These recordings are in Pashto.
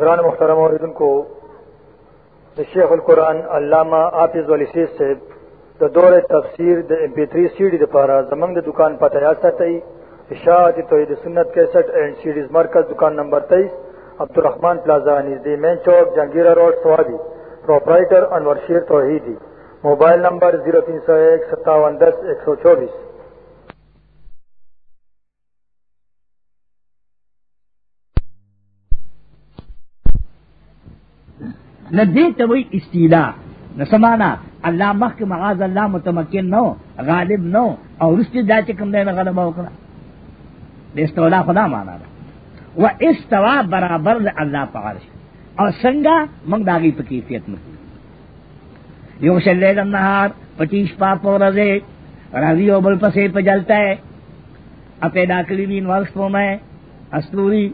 قرآن محترم عوردن کو شیخ القرآن علامہ آفز علی سیز سے د دور تفسیر د امپی تھری سیڈی دپارا زمنگ دکان پر تجاز تئی اشاعت توحید سنت کیسٹ اینڈ سیڈیز مرکز دکان نمبر تیئیس عبدالرحمان پلازا نزدی مین چوک جہانگیرہ روڈ سوادی پروپرائٹر انور شیر توحیدی موبائل نمبر زیرو تین سو ایک ستاون دس ایک سو چوبیس نہ دے تو وہی نہ سمانا اللہ مخ کے مغاز اللہ متمکن نو غالب نو اور اس کم دے نہ مانا رہا وہ اس طوا برابر اللہ پارش اور سنگا منگ داغی پکیفیت میں مکی جوشم نہار پچیس پاپ اور رضے رضی و بل پسے پہ جلتا ہے نین فو میں استوری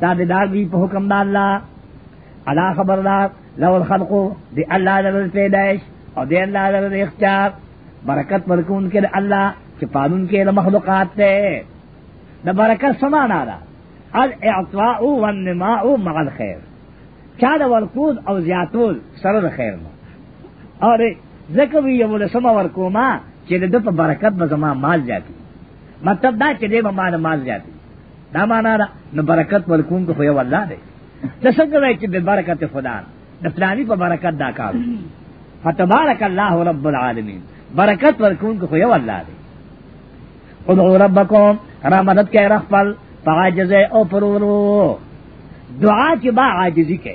تابے دار بھی پہ حکم اللہ اللہ خبردار لو الخلق دی اللہ لرد پیدائش اور دی اللہ لرد اختیار برکت مرکون کے اللہ چپانون کے مخلوقات تے دا برکت سمانا دا الاعطواء والنماء مع الخیر چا دا ورکود او زیاتول سرد خیر ما اور ذکر یو لسما ورکوما چې د په برکت به زما مال جاتی مطلب دا چې دې به مال مال جاتی دا معنا دا نو برکت ورکون کو خو یو الله دی برکت خدا دفلانی پر برکت داخلہ فتبارک اللہ رب العالمین برکت خوب رب کو رامت کے رخ پل پرورو دعا عاجزی کے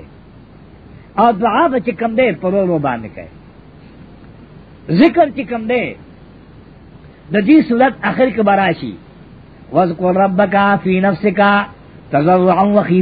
اور دعا بکم دے کے ذکر چکم دے ردی صورت کے براشی وز کو رب کا فی نفس کا تضرقی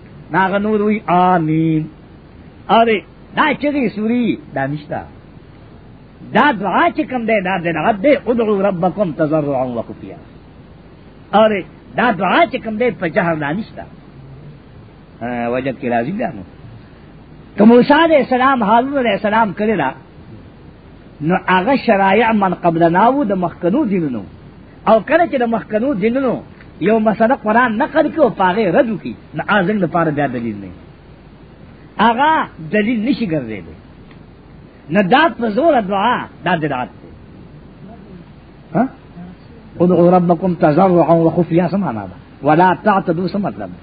ناغ نور وی آمین اره دا چغی سوری دا نشتا دا دعا چکم دے دا دے نغد دے ادعو ربکم تضرعا و خفیا اره دا دعا چکم دے پا جہر دا نشتا وجد کی رازی دانو که موسیٰ علیہ السلام حالون علیہ السلام کرے را نو هغه شرایع من قبلناو د مخکنو دینونو او کله چې د مخکنو دینونو یو مسئلہ قرآن نقل کر کے وہ پارے رج کی نہ آزنگ پار پارے دیا دلیل نہیں آگا دلیل نشی کر دے دے نہ دات پر زور دادا داد داد مکم تذرا خفیہ سے مانا تھا ولا تدر سے مطلب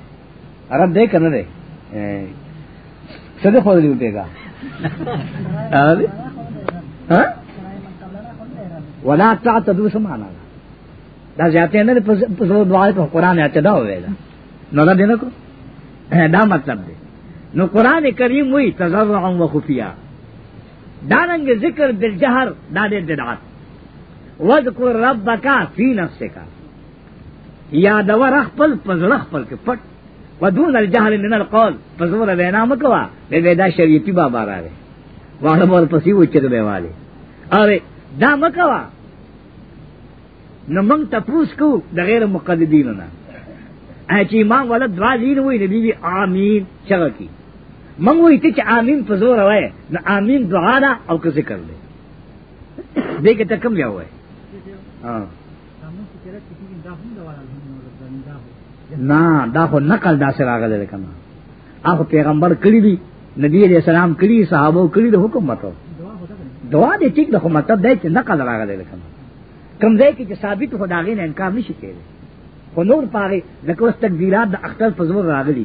رب دے اگر دیکھ سج نہیں اٹھے گا ہاں؟ ولا تدر سے مانا تھا دا زیاته نه په زور دعای په قران اعتدا ویلا نو دا دینه کو دا مطلب دی نو قران کریم وی تزرع و خفیا دا رنگ ذکر بالجهر دا دې بدعت وذکر ربک فی نفسک یاد ور خپل پزړه خپل کې پټ ودون الجهل من القول پزور وینا مکوا به ودا شریعتی بابا راوي واړه مول پسی وچته به والے اره دا مکوا نہ منگ تپوس کو دغیر مقدین ایچی امام والا دعا دین ہوئی نبی آمین کی منگ وہی ٹک آمین فضور ہوئے نہ آمین دعا دا اور کسے کر لے دے کے تکم لیا ہوئے ہاں. نا دا خو نقل دا سر آگا دے کنا آخو پیغمبر دی نبی علیہ السلام دے سلام کڑی صاحب حکم مطلب دعا دے ٹک نہ کل راگا دے کنا کم ځای کې چې ثابت خو داغې نه انکار نشي کېدی خو نور پاره لکه اوس تکبیرات د اختر په زور راغلي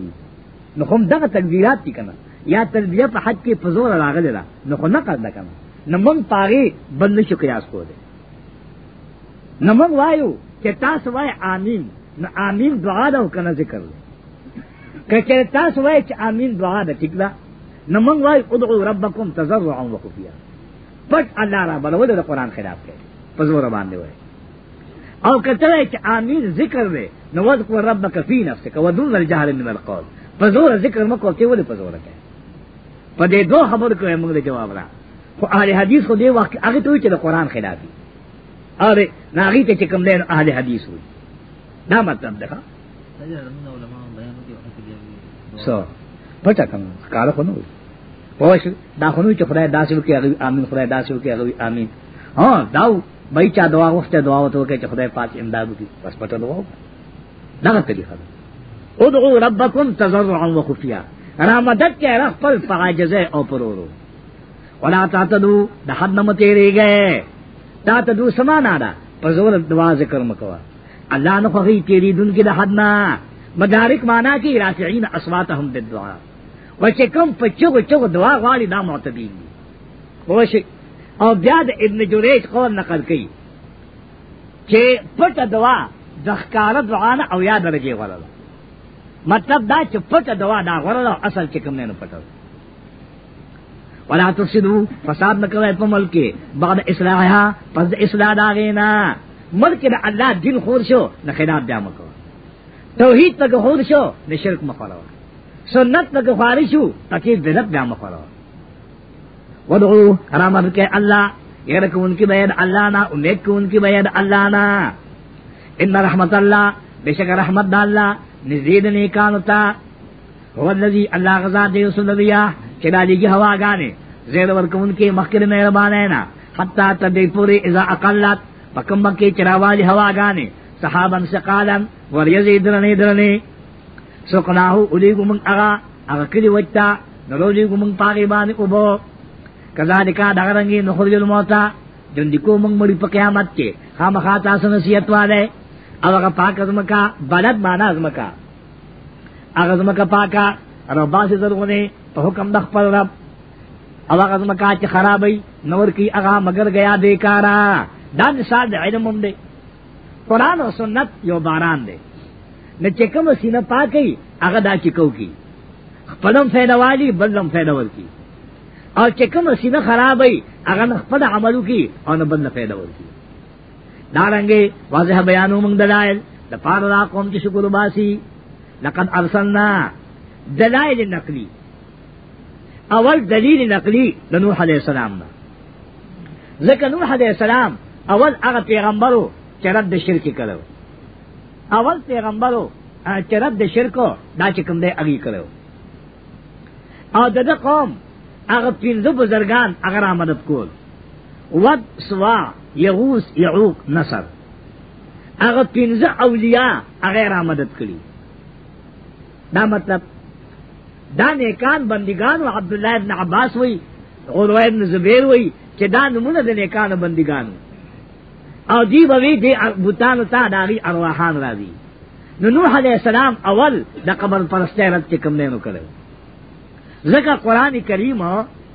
نو هم دغه تکبیرات دي کنه یا تلبیه په حد کې په زور راغلي را نو خو نه کړل کنه نو موږ پاره بل نشو قیاس کوله نو موږ وایو چې تاسو وای امين نو امين دعا ده کنه ذکر که چې تاسو وای چې امين دعا ده ټیک ده نو موږ وای ادعو ربکم تضرعا وخفیا پټ الله را بلول د قران خلاف کوي پزور باندې وای او کته چې امین ذکر دی نو وذکر ربک فی نفسک ودون الجهل من القول پزور ذکر مکو ته ولې پزور کوي په دې دوه خبر کوي موږ جواب را خو اهل حدیث خو دې وخت هغه ته چې د قران خلاف دي اره ناغي ته چې کوم دین اهل حدیث وي دا مطلب ده سو پټه کوم کار خو نه وي پوه دا خو نه چې خدای داسې وکړي امین خدای داسې وکړي امین ها داو بای چا دعا غوښته دعا وته کې چې خدای پاک امداد وکړي بس پټه دعا وکړه دغه طریقه ده ادعو ربکم تضرعا وخفیا رامدد کې رخ پر فعاجزه او پرورو ولا تعتدو د حد نه متیریږي تا تدو سمانا ده په زور دعا ذکر مکوا الله نه خو هی تیری دن کې د حد نه مدارک معنا کې رافعین اصواتهم بالدعاء وشکم په چغو چغو دعا غواړي دا معتبین وشک او بیا د ابن جریج قول نقل کړي چې پټ دوا د ښکار دعا نه او یاد درجه غوړه مطلب دا چې پټ دوا دا غوړه اصل چې کوم نه نه پټو ولا تفسدو فساد نکوي په ملک کې بعد اصلاحها پس د اصلاح دا غینا ملک د الله دین خور شو نه خلاف بیا مکو توحید تک خور شو نه شرک مخالوه سنت تک خارج شو تکي بدعت بیا مخالوه ودعو رحمت کے اللہ یہ رکھو ان کی بید اللہ نا امید کو ان کی بید اللہ نا ان رحمت اللہ بے شک رحمت دا اللہ نزید نیکانتا هو اللذی اللہ غزا دے سلویہ چلا لیگی ہوا گانے زیر ورکو ان کے مخکر مہربانینا حتی تبی پوری اذا اقلت پکم بکی چراوالی ہوا گانے صحابن سقالن وریزی درنے درنے سقناہو علیگو من اغا اغا کلی وجتا نرولیگو من پاغیبان ابو کذا دغرنگی نخرج الموتا جن دکو منگ مڑی پا قیامت کے خام خاتا سنسیت والے او پاک ازمکا ازمکا ازمکا بلد مانا پاکا ربا سے مخاتا پا حکم دخ پر رب او پاک ازمکا چی خرابی نور کی اگا مگر گیا دیکارا دا نسال دے ڈاند ہم دے قرآن و سنت یو باران سنتم سی سینہ پاکی اگ دا چکو کی پلم فیدوالی بلم بدم کی اور چکم سینہ خراب ہے اگر نخفد عملو کی اور نہ بدل پیدا ہو کی دارنگے واضح بیانو منگ دلائل لپار را قوم کی شکر باسی لقد ارسلنا دلائل نقلی اول دلیل نقلی لنوح علیہ السلام نا ذکر نوح علیہ السلام اول اگر پیغمبرو چرد شرکی کرو اول پیغمبرو چرد شرکو دا چکم دے اگی کرو اور دد قوم هغه پنځه بزرگان هغه را مدد کول ود سوا یغوس یعوق نصر هغه پنځه اولیاء هغه را مدد کړي دا مطلب دا نیکان بندگان او عبد الله ابن عباس وای او ابن زبیر وای چې دا نمونه د نیکان بندگان او دی بوی دی بوتان تا داغي ارواحان راځي نو نوح علیہ السلام اول د قبر پرسته رد کوم نه نو کړو لکه قران کریم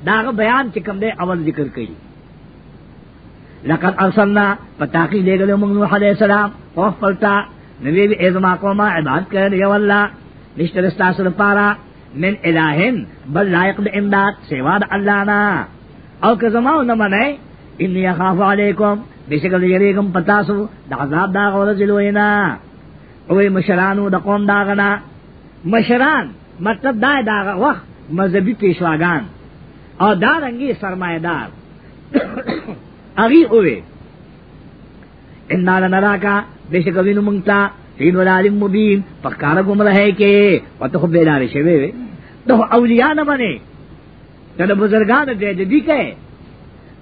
داغه بیان چې کوم دی اول ذکر کړي لقد ارسلنا پتاقی لے گلے منگ نوح علیہ السلام خوف پلتا نبی بی ایزما قوما عباد کرن یو اللہ نشتر استاثر پارا من الہن بل لائق دا امداد سیواد اللہ نا او که زماو نمانے انی اخاف علیکم بشکل یریکم پتاسو دا عذاب دا غور زلوینا اوی مشرانو دا قوم دا غنا مشران مطلب دا دا وقت مذہبی پیشواگان اور دارنگی سرمایہ دار اگی اوے ان نرا کا بے شک ابھی نمنگتا ہین ولالم مبین پکارا گم رہے کہ وہ تو خود بیدار شوے وے تو اولیاء نہ بنے کہ بزرگان دے جدی کہے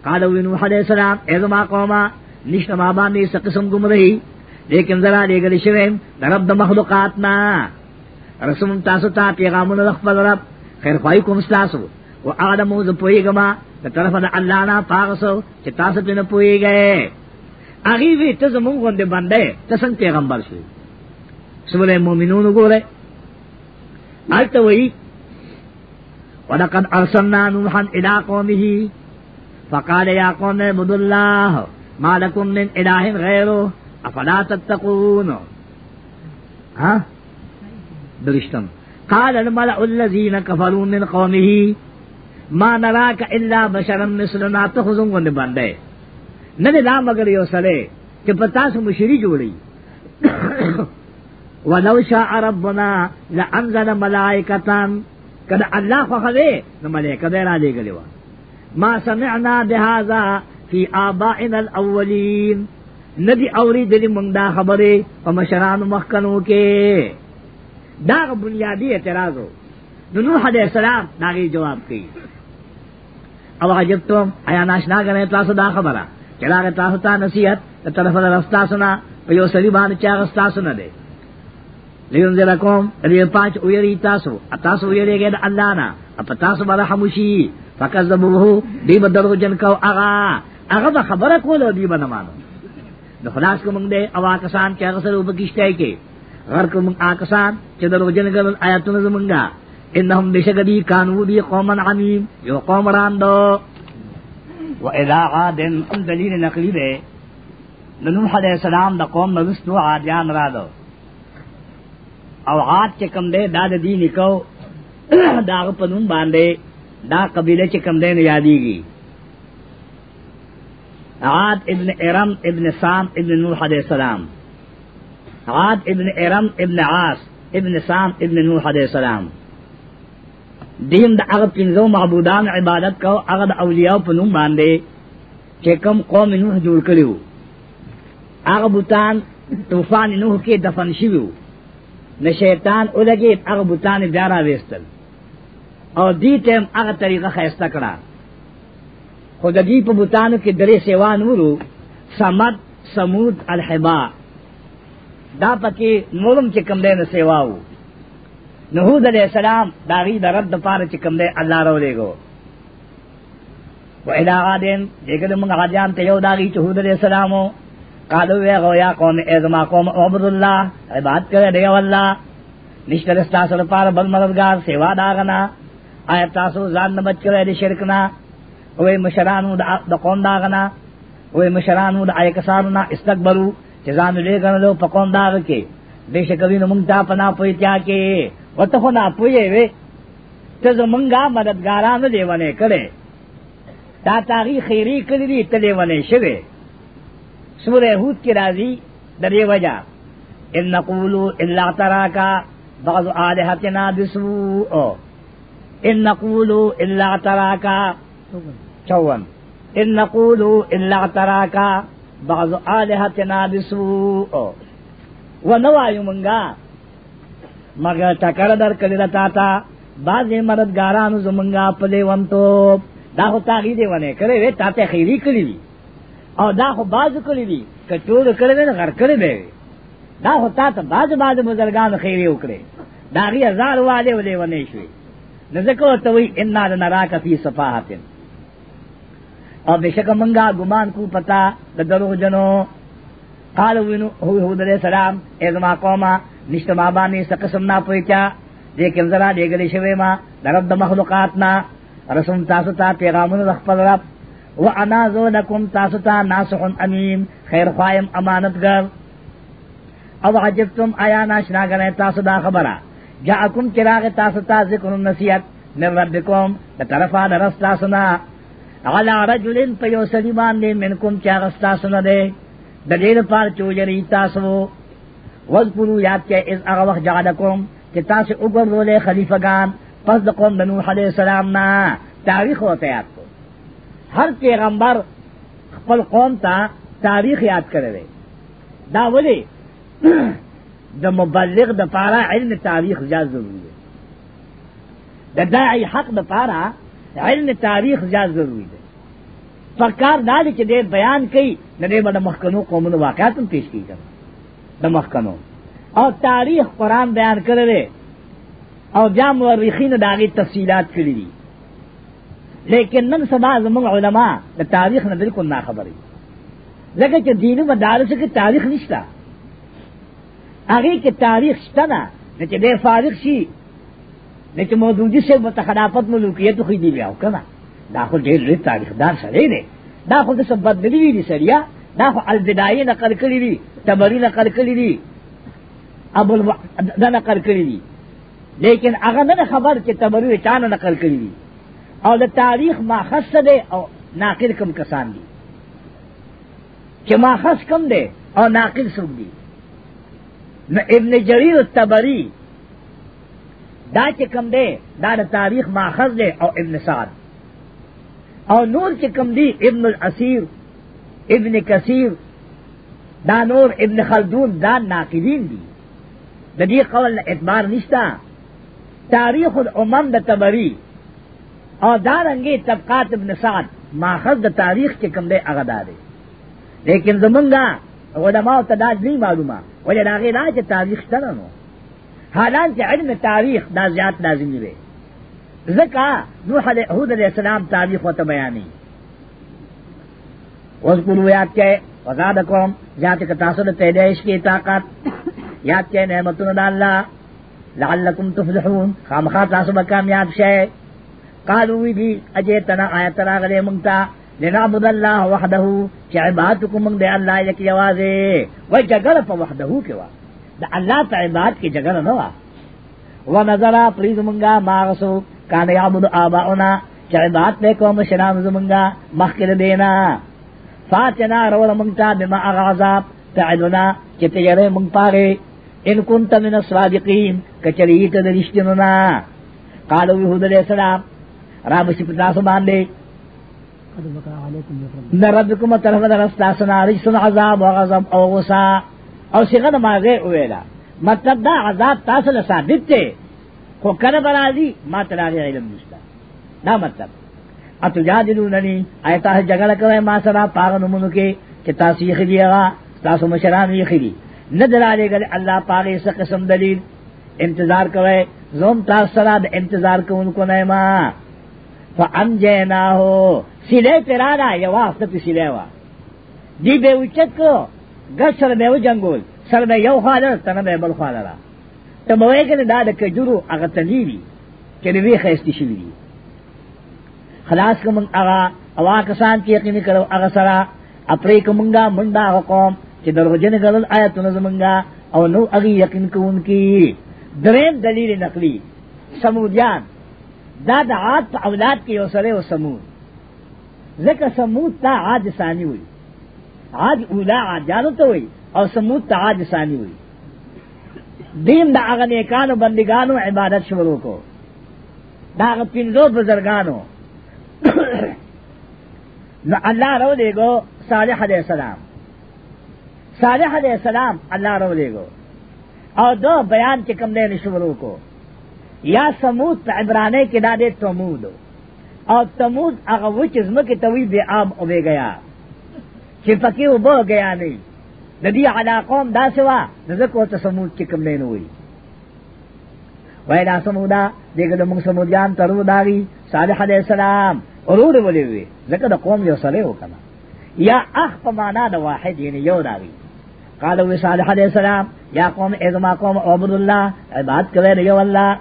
قال ابھی نوح علیہ السلام اے زما قوما نشت مابا نے اس قسم گم رہی لیکن ذرا لے گلی شوے درب دا مخلوقات نا رسم تاسو تا پیغامون رخ پر رب خیر خواهی کوم ستاسو و آدمو ز پویگما د طرف د الله نه پاغسو چې تاسو په نه پویږئ هغه وی ته زمونږ غوندې باندې ته څنګه پیغمبر شوی سمونه مؤمنونو ګوره آلته وی ولقد ارسلنا نوحا الى قومه فقال يا قوم اعبدوا الله ما لكم من اله غيره افلا تتقون ها درشتم قال الملع الذين كفروا من قومه ما نراك الا بشرا مثلنا تخزن غن بانده ننه دا مگر یو سره چې پتا مشری ولو شاء ربنا لانزل ملائكة کله الله خو خدای نو ملائکه دې ما سمعنا بهذا في آبائنا الأولين ندی اوری دلی منگ دا خبری مخکنو داغ بنیادی اعتراضو نو نوح علیہ السلام داغی جواب کی او عجب تو آیا ناشنا گنے تاسو دا خبره چلاغ تاسو تا نصیحت طرف رستا سنا پیو سری باندې چا رستا سنا دے لیون دے رقوم ری پانچ اویری تاسو تاسو اویری گئے اللہ نا اپ تاسو بارا حموشی فکذبوه دی بدرو جن کو اغا اغا با خبره کولو دی بنمانو نو خلاص کو منگ دے اوا کسان چا غسر وبکشتے کے غرق من آکسان چه در وجن گرل آیتون زمنگا انہم بشگدی کانو دی قومن عمیم یو قوم راندو و اذا عادن ام دلیل نقلی دے ننوح علیہ السلام دا قوم نرستو عادیان رادو او عاد چکم دے دا دی نکو دا پنون باندے دا قبیلہ چکم دے نیادی گی عاد ابن ارم ابن سام ابن نوح علیہ السلام عاد ابن ارم ابن عاص ابن سام ابن نوح علیہ السلام دیم دا اغا پنزو معبودان عبادت کو اغا دا اولیاء پنم باندے چې کم قوم نوح جوړ کړیو هغه بوتان طوفان نوح کې دفن شویو نه شیطان ولګي هغه بوتان بیا را وېستل او دې ټیم هغه طریقه خیسته کړه خو د دې په بوتانو کې درې سیوان ورو سمد سمود الحبا دا پکې نورم چې کم دین سیواو نوح علیہ السلام داغي د رد پاره چې کم دی الله راو لګو و ادا غادین دغه موږ غادیان ته یو داغي چې هود علیہ السلام قالو یا غو یا قوم ازما قوم عبد الله عبادت کوي دی والله نشتر استاسو لپاره بل مددگار سیوا داغنا آیا تاسو ځان نه بچ کړی د شرک نه وې مشرانو د قوم داغنا وې مشرانو د آیکسانو نه استکبرو چزان لے گن لو پکون داغ کے بے شکوی نمنگ تا پنا پوئی تیا کے و تو خنا پوئے وے تو زمنگا مددگاران دے ونے کرے تا تاغی خیری کلی دی تلے ونے شوے سور حود کی راضی درے وجہ ان نقولو اللہ ترا کا بعض آلہتنا بسوء ان نقولو اللہ ترا کا چون ان نقولو اللہ ترا کا بعض آلہتنا بسوء و نوایو منگا مگر ټکر در کړی رتا تا بازې مددګارانو زمونږه په لیوان ته دا هو تاغي دی ونه کړی وې تاته خیری کړی وی او دا هو باز کړی وی کټور کړی نه غر کړی دی دا هو تاته باز باز بزرګان خیری وکړي دا غي هزار واده ولې ونه شوی نزدکو ته وی ان نراک فی صفاحتن اور بے شک منگا گمان کو پتا درو جنو قال وینو ہوئی حود علیہ السلام اے زمان قوما نشت مابانی سا قسم نا پوئی چا لیکن ذرا دے گلی شوئے ما لرد مخلوقاتنا رسم تاسو تا پیغامون رخ پر رب وانا زو لکم تاسو تا امین خیر خوایم امانتگر او عجبتم آیا ناشنا گرنے تاسو دا خبرہ جا اکم چراغ تاسو ذکر نصیت من ربکم لطرفا لرس تاسو علا رجلن پا یو سلی باندے منکم چاگستا سندے دلیل پار چوجری تاسو وذکرو یاد کے از اغا وقت جعلکم کہ تاسو اگر رولے خلیفگان پس دقوم بنوح علیہ السلام نا تاریخ ہوتا یاد کو ہر پیغمبر خپل قوم تا تاریخ یاد کرے دا ولی دا مبلغ دا پارا علم تاریخ جاز ضروری ہے دا داعی حق دا پارا علم تاریخ زیاد ضروری دی فکار دا دی چې دې بیان کړي نه دې بده مخکنو قومونو واقعات هم پیش کیږي د مخکنو او تاریخ قران بیان کړی دی او بیا مورخین دا غي تفصيلات کړی دي لیکن نن سبا زموږ علما د تاریخ نه بالکل ناخبري لکه چې دیني مدارس کې تاریخ نشته هغه کې تاریخ شته نه چې دې فارغ شي لیکن موجودی سے متخلافت ملوکیت خو دی بیاو کنا دا خو ډیر لوی تاریخ دار سره دی دا خو د سبب دی وی دی سریا دا خو البدایه نقل کړی دی تبری نقل کړی دی ابو الو... دا نقل کړی دی لیکن هغه نه خبر چې تبری چانه نقل کړی دی او د تاریخ ماخص دی او ناقل کم کسان دی چې ماخص کم دی او ناقل سوق دی نو ابن جریر التبری دا چې کم دی دا د تاریخ ماخذ دی او ابن سعد او نور چې کم دی ابن الاسیر ابن کثیر دا نور ابن خلدون دا ناقدین دي د دې قول نه اعتبار نشته تاریخ الامم د تبری او دا رنګي طبقات ابن سعد ماخذ د تاریخ کې کم دی هغه دا دی لیکن زمونږه علماء ته دا نه معلومه ولې دا غیر چې تاریخ شته نو حالانکہ علم تاریخ دا زیاد لازمی دے زکا نوح علیہ حود علیہ السلام تاریخ و تبیانی وزقلو یاد کے وزاد قوم جات کتاثر تیلیش کی طاقت یاد کے نعمتون دا اللہ لعلکم تفلحون خامخا تاسو بکامیاب شے قالوی بھی اجیتنا آیتنا غلی منگتا لنعبد اللہ وحدہو چی عبادتکم منگ دے اللہ یکی جوازے وی جگر پا وحدہو کے وقت دا اللہ تعباد کی جگہ نہ ہوا وہ نظر آ پریز منگا ماغسو کان یا مد آبا اونا چاہے بات میں کو مشرام زمنگا مخر دینا فاتنا رول منگتا بما اغازاب تعدنا چی تجرے منگ پارے ان کنت من الصادقین کچریت درشتننا قالو بی علیہ السلام رب شپتا سبان دے نردکم ترفد رستا سنا رجسن عذاب و او غصا او څنګه د ماغه ویلا مطلب دا عذاب تاسو له ثابت دی خو کله برازي ما تلاغه علم نشته دا مطلب اتو جادلوننی آیت ته جګړه کوي ما سره پاغه نمونه کې چې تاسو یې خلیغا تاسو مشران یې خلی نه دلاله ګل الله پاغه څه قسم دلیل انتظار کوي زوم تاسو سره د انتظار کوونکو نه ما فام جنا هو سیله پیرا دا یو واسطه سیله وا دی به وچت کو گس سر بے و جنگول سر بے یو خوالا تنہ بے بل خوالا را تو بوئے کہ دا دا کجورو اگا تلیوی چلی وی خیستی شوی دی خلاص کمنگ اگا اوا کسان کی یقینی کرو اگا سرا اپری کمنگا مندا اگا قوم چی درو جن گلل آیتو نظمنگا او نو اگی یقین کون کی درین دلیل نقلی سمودیان دا دا عاد اولاد کی یو سرے و سمود ذکر سمود تا عاد ثانی ہوئی عاد اولا عاد جانو ته وي او سموت ته عاد ثاني وي دیم دا هغه نیکانو بندگانو عبادت شروع کو دا هغه پینځو بزرګانو نو الله رو دے گو صالح علیہ السلام صالح علیہ السلام اللہ رو دے گو اور دو بیان کے کم دے نشوروں کو یا سمود پہ عبرانے کے دادے تمود اور تمود اغوچ عزم کی طویل بے آب ابے گیا چې پکې وبو گیا نه د دې علاقوم دا سوا د کو ته سمود کې کم نه وي وای دا سمودا دغه د موږ سمودیان ترو داغي صالح علی السلام ورود ولې وي ځکه د قوم یو سره وکړه یا اخ په معنا د واحد یعنی یو داوی قال وی صالح علیہ السلام یا قوم ازما قوم عبد الله عبادت کوي دی یو الله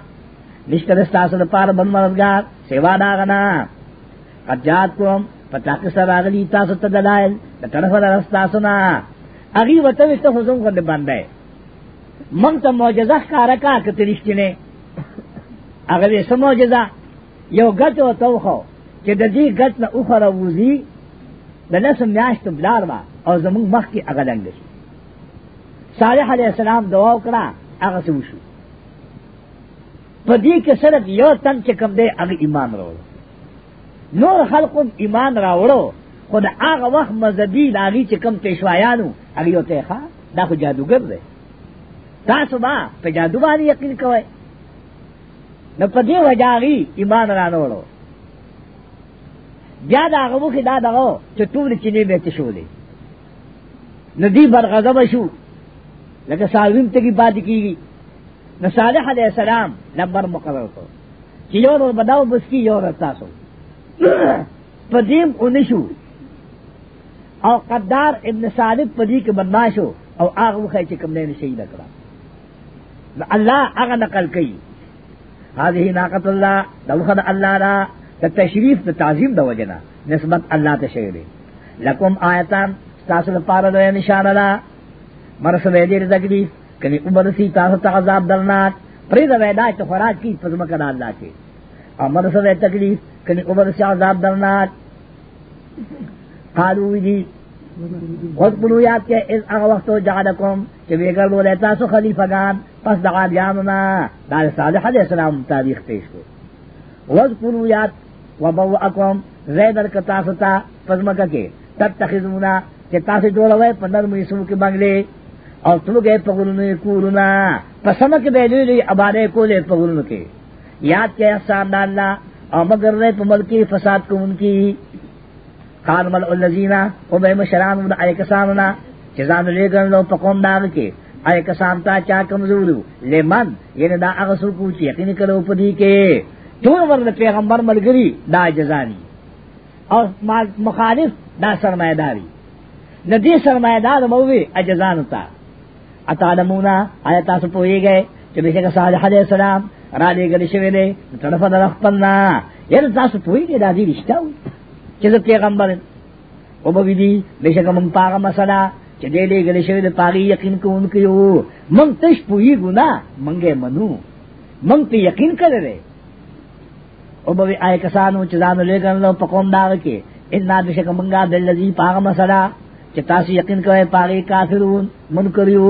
نشته تاسو د پاره بن مرګار سیوا دا غنا اجات کوم پتاک سراغلی تاسو ته دلایل د طرف راستا سنا اغي وته وسته حضور کو باندې مونږ ته معجزه ښکارا کا کترشتنه هغه یې سم معجزه یو غټ او توخو چې د دې غټ نه اوخره وزي د نس میاشت بلار ما او زمونږ مخ کې هغه لنګ شي صالح علیہ السلام دعا وکړه هغه څه وشو په دې کې صرف یو تن چې کوم دی هغه ایمان راوړ نور خلقو ایمان راوړو خو د هغه وخت مذهبي داغي چې کم پېښوایانو هغه یو ته ښا دا خو جادوګر دی تاسو ما په جادو باندې یقین کوئ نو په دې وجاغي ایمان راوړو بیا دا هغه وخت دا دغه چې ټول چینه به ته شو دی ندی برغضب شو لکه سالویم تکی پاتې کیږي نو صالح علیہ السلام نمبر مقرر کړ چې یو ور بداو بس کی یو ور تاسو پدیم اونشو او قدار ابن صادق پدی کے بدماش ہو اور آگ مخی چکم نے نشی کرا اللہ آگ نقل کئی حاضی ناقت اللہ دوخد اللہ را دا تشریف دا تعظیم دا وجنا نسبت اللہ تشہیر لکم آیتان تاثر پارا دا نشان اللہ مرس ویدیر تکلیف کنی عمر سی تاثر تغذاب درنات پریدہ ویدائی تو خوراک کی پزمکر اللہ کے اور مرس ویدیر تکلیف کلی عمر سے عذاب درناک قالو دی خود پلو یاد کے از اغا وقتو جعلکم کہ بیگر بولے تاسو خلیفہ گان پس دعا بیامنا دار صالح علیہ السلام تاریخ پیش کو وز پلو یاد وبوعکم زیدر کا تاستا فزمکہ کے تتخذونا کہ تاسو جوڑوئے پر نرم یسو کے بنگلے اور تم گئے پگلن کورنا پسمک بے لوی لوی عبارے کو لے پگلن کے یاد کے احسان اللہ اور مگر رہے پہ ملکی فساد کو ان کی خان مل الزین وہ بہم شران اے کساننا چزان لے گن لو پکوم داغ کے اے کسان تا چا کمزور لے من یعنی دا اغسل کو چی یقین کرو پا دی کے تون ورد پیغمبر ملگری دا جزانی اور مخالف دا سرمایہ داری ندی سرمایہ دار موی اجزان تا اتا نمونا آیا تاسو پوئے گئے چو اسے کا صالح علیہ السلام را لے لے دے دے دے طرف در اخپلنا یعنی تاسو پوئی پوئی دی رشتہ ہو چیز پیغمبر او پاگا چی پاگی یقین کو تش منگے سڑ گنے پاگن کرکن کرے آئے کسانو چیزانو لے چدانے پکون ڈال کے منگا دل لذی پاگا پاگ چی تاسو یقین کرے پاگی کافرون منکریو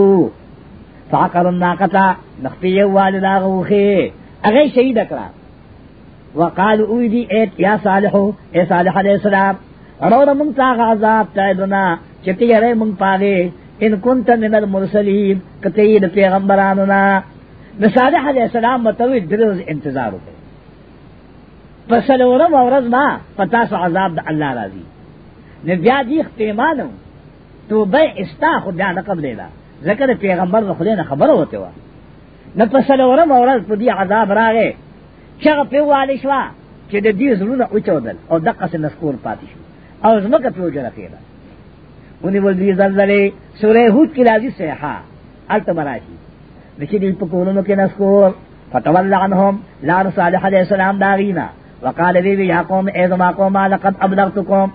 فعقر الناقتا نخفی والد آغوخی اغی شہید اکرا وقال اوی دی ایت یا صالحو اے صالح علیہ السلام رو را منگ تاغ عذاب تایدنا چتی یرے منگ پاگے ان کنت من المرسلین کتید پیغمبراننا نصالح علیہ السلام متوی درز انتظارو پہ پسلورم اورز ما پتاس عذاب دا اللہ راضی نبیا دی اختیمانو تو بے استا خود جانا قبلینا ذکر پیغمبر د خدای نه خبر ہوتے وا نه پسل ورم اورز په دې عذاب راغې چې په والی شو چې د دې زړونه اوچودل او دقه سن نسکور پاتې شو او زمکه په وجه راکېدا ونی ول دې زلزلې سورې هود کې راځي سیحا الته مراشي لکه دې په کولونو کې نسکور فتول عنهم لار صالح علیہ السلام داغینا وقال وی وی یا قوم ای زما قوم لقد ابلغتکم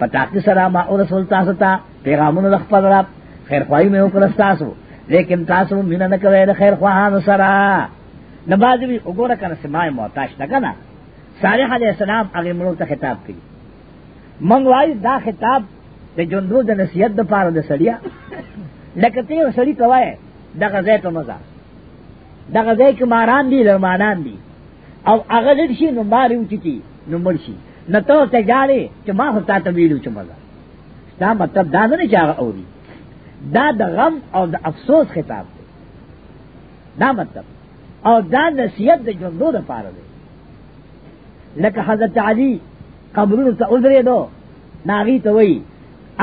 فتاقی سلام او رسول تاسو ته پیغامونه خپل رب خیر خواہی میں اوکر استاسو لیکن تاسو مینا نکوے دا خیر خواہان سرا نبازی بھی اگورا کنا سمائے موتاش نکنا صالح علیہ السلام اگے مڑو تا خطاب کی منگوائی دا خطاب دے جندو دے نصیحت دا پارا دے سڑیا لکتے و سڑی کوئے دا غزے تو مزا دا غزے کماران دی لرمانان دی او اغلر شی نو ماری اوچی تی نو مر شی نتو تجارے چما خطا تبیلو چمزا دا مطلب دا نه چاغه اوري دا د غم او د افسوس خطاب دی دا مطلب او دا نصیحت د ژوندو د پاره دی لکه حضرت علی قبرونو ته ودرې دو ناغي ته وای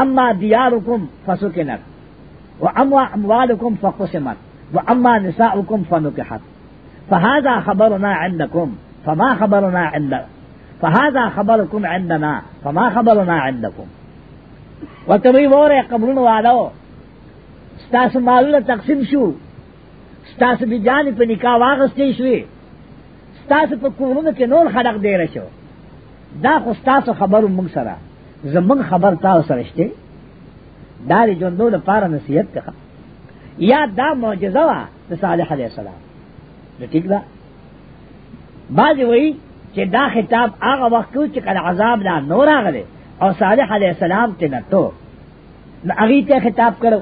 اما دیارکم فسکنت و اما اموالکم فقسمت و اما نساؤکم فنکحت فهذا خبرنا عندكم فما خبرنا عند فهذا خبركم عندنا فما خبرنا عندكم وتبي وره قبرونو والو ستاس مالونه تقسیم شو ستاس بجانی په نکاح واغستې شوې ستاس په کورونو کې نور خلق ډیر شو دا خو ستاسو خبرو موږ سره زمون خبر تاسو سره شته دا لري جون دوه لپاره نصیحت ته یا دا معجزه وا د صالح علیه السلام نو ټیک ده بعض وی چې دا خطاب هغه وخت کې چې کله عذاب لا نور راغله او صالح علیه السلام ته نتو نو هغه ته خطاب کړو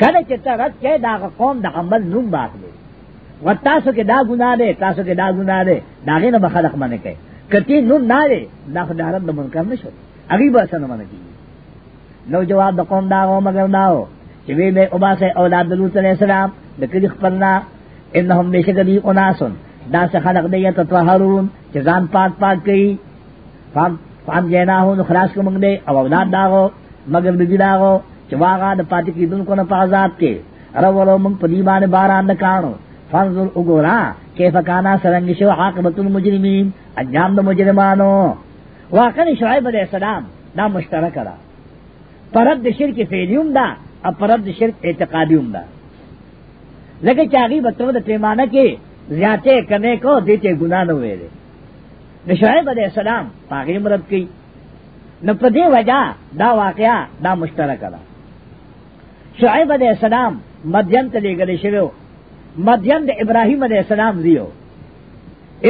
کله چې ته رد کې دا قوم د عمل نوم باخلي و تاسو کې دا ګناه ده تاسو کې دا ګناه ده دا غي نه بخلق منه کوي کتی نو نه ده دا خدارم د منکر نشو اغي به سن منه کوي نو جواب د قوم دا و مگر داو چې وی به او باسه اولاد د لوط علیہ السلام د کلی خپلنا انهم بشکدی اناسن دا څه خلق دی ته طهرون چې ځان پاک پاک کوي فام فام جنا هو خلاص کوم دې او اولاد داغو مگر دې داغو چواغا د پاتې کیدونکو نه پازاب کې راولو موږ په دې باندې باران نه کانو فانظر وګورا کیف کانا سرنګ شو عاقبت المجرمین انجام د مجرمانو واقعا شعیب علیہ السلام دا مشترک را پرد شرک فعلیوم دا او پرد شرک اعتقادیوم دا لکه چاغي بتو د پیمانه کې زیاته کنے کو دیتے گناہ نہ ہوئے نو شعیب علیہ السلام پاغی مرد کی نو پدی وجہ دا واقعہ دا مشترک را شعیب علیہ السلام مدین ته لګل شوی مدین د ابراهیم علیہ السلام دیو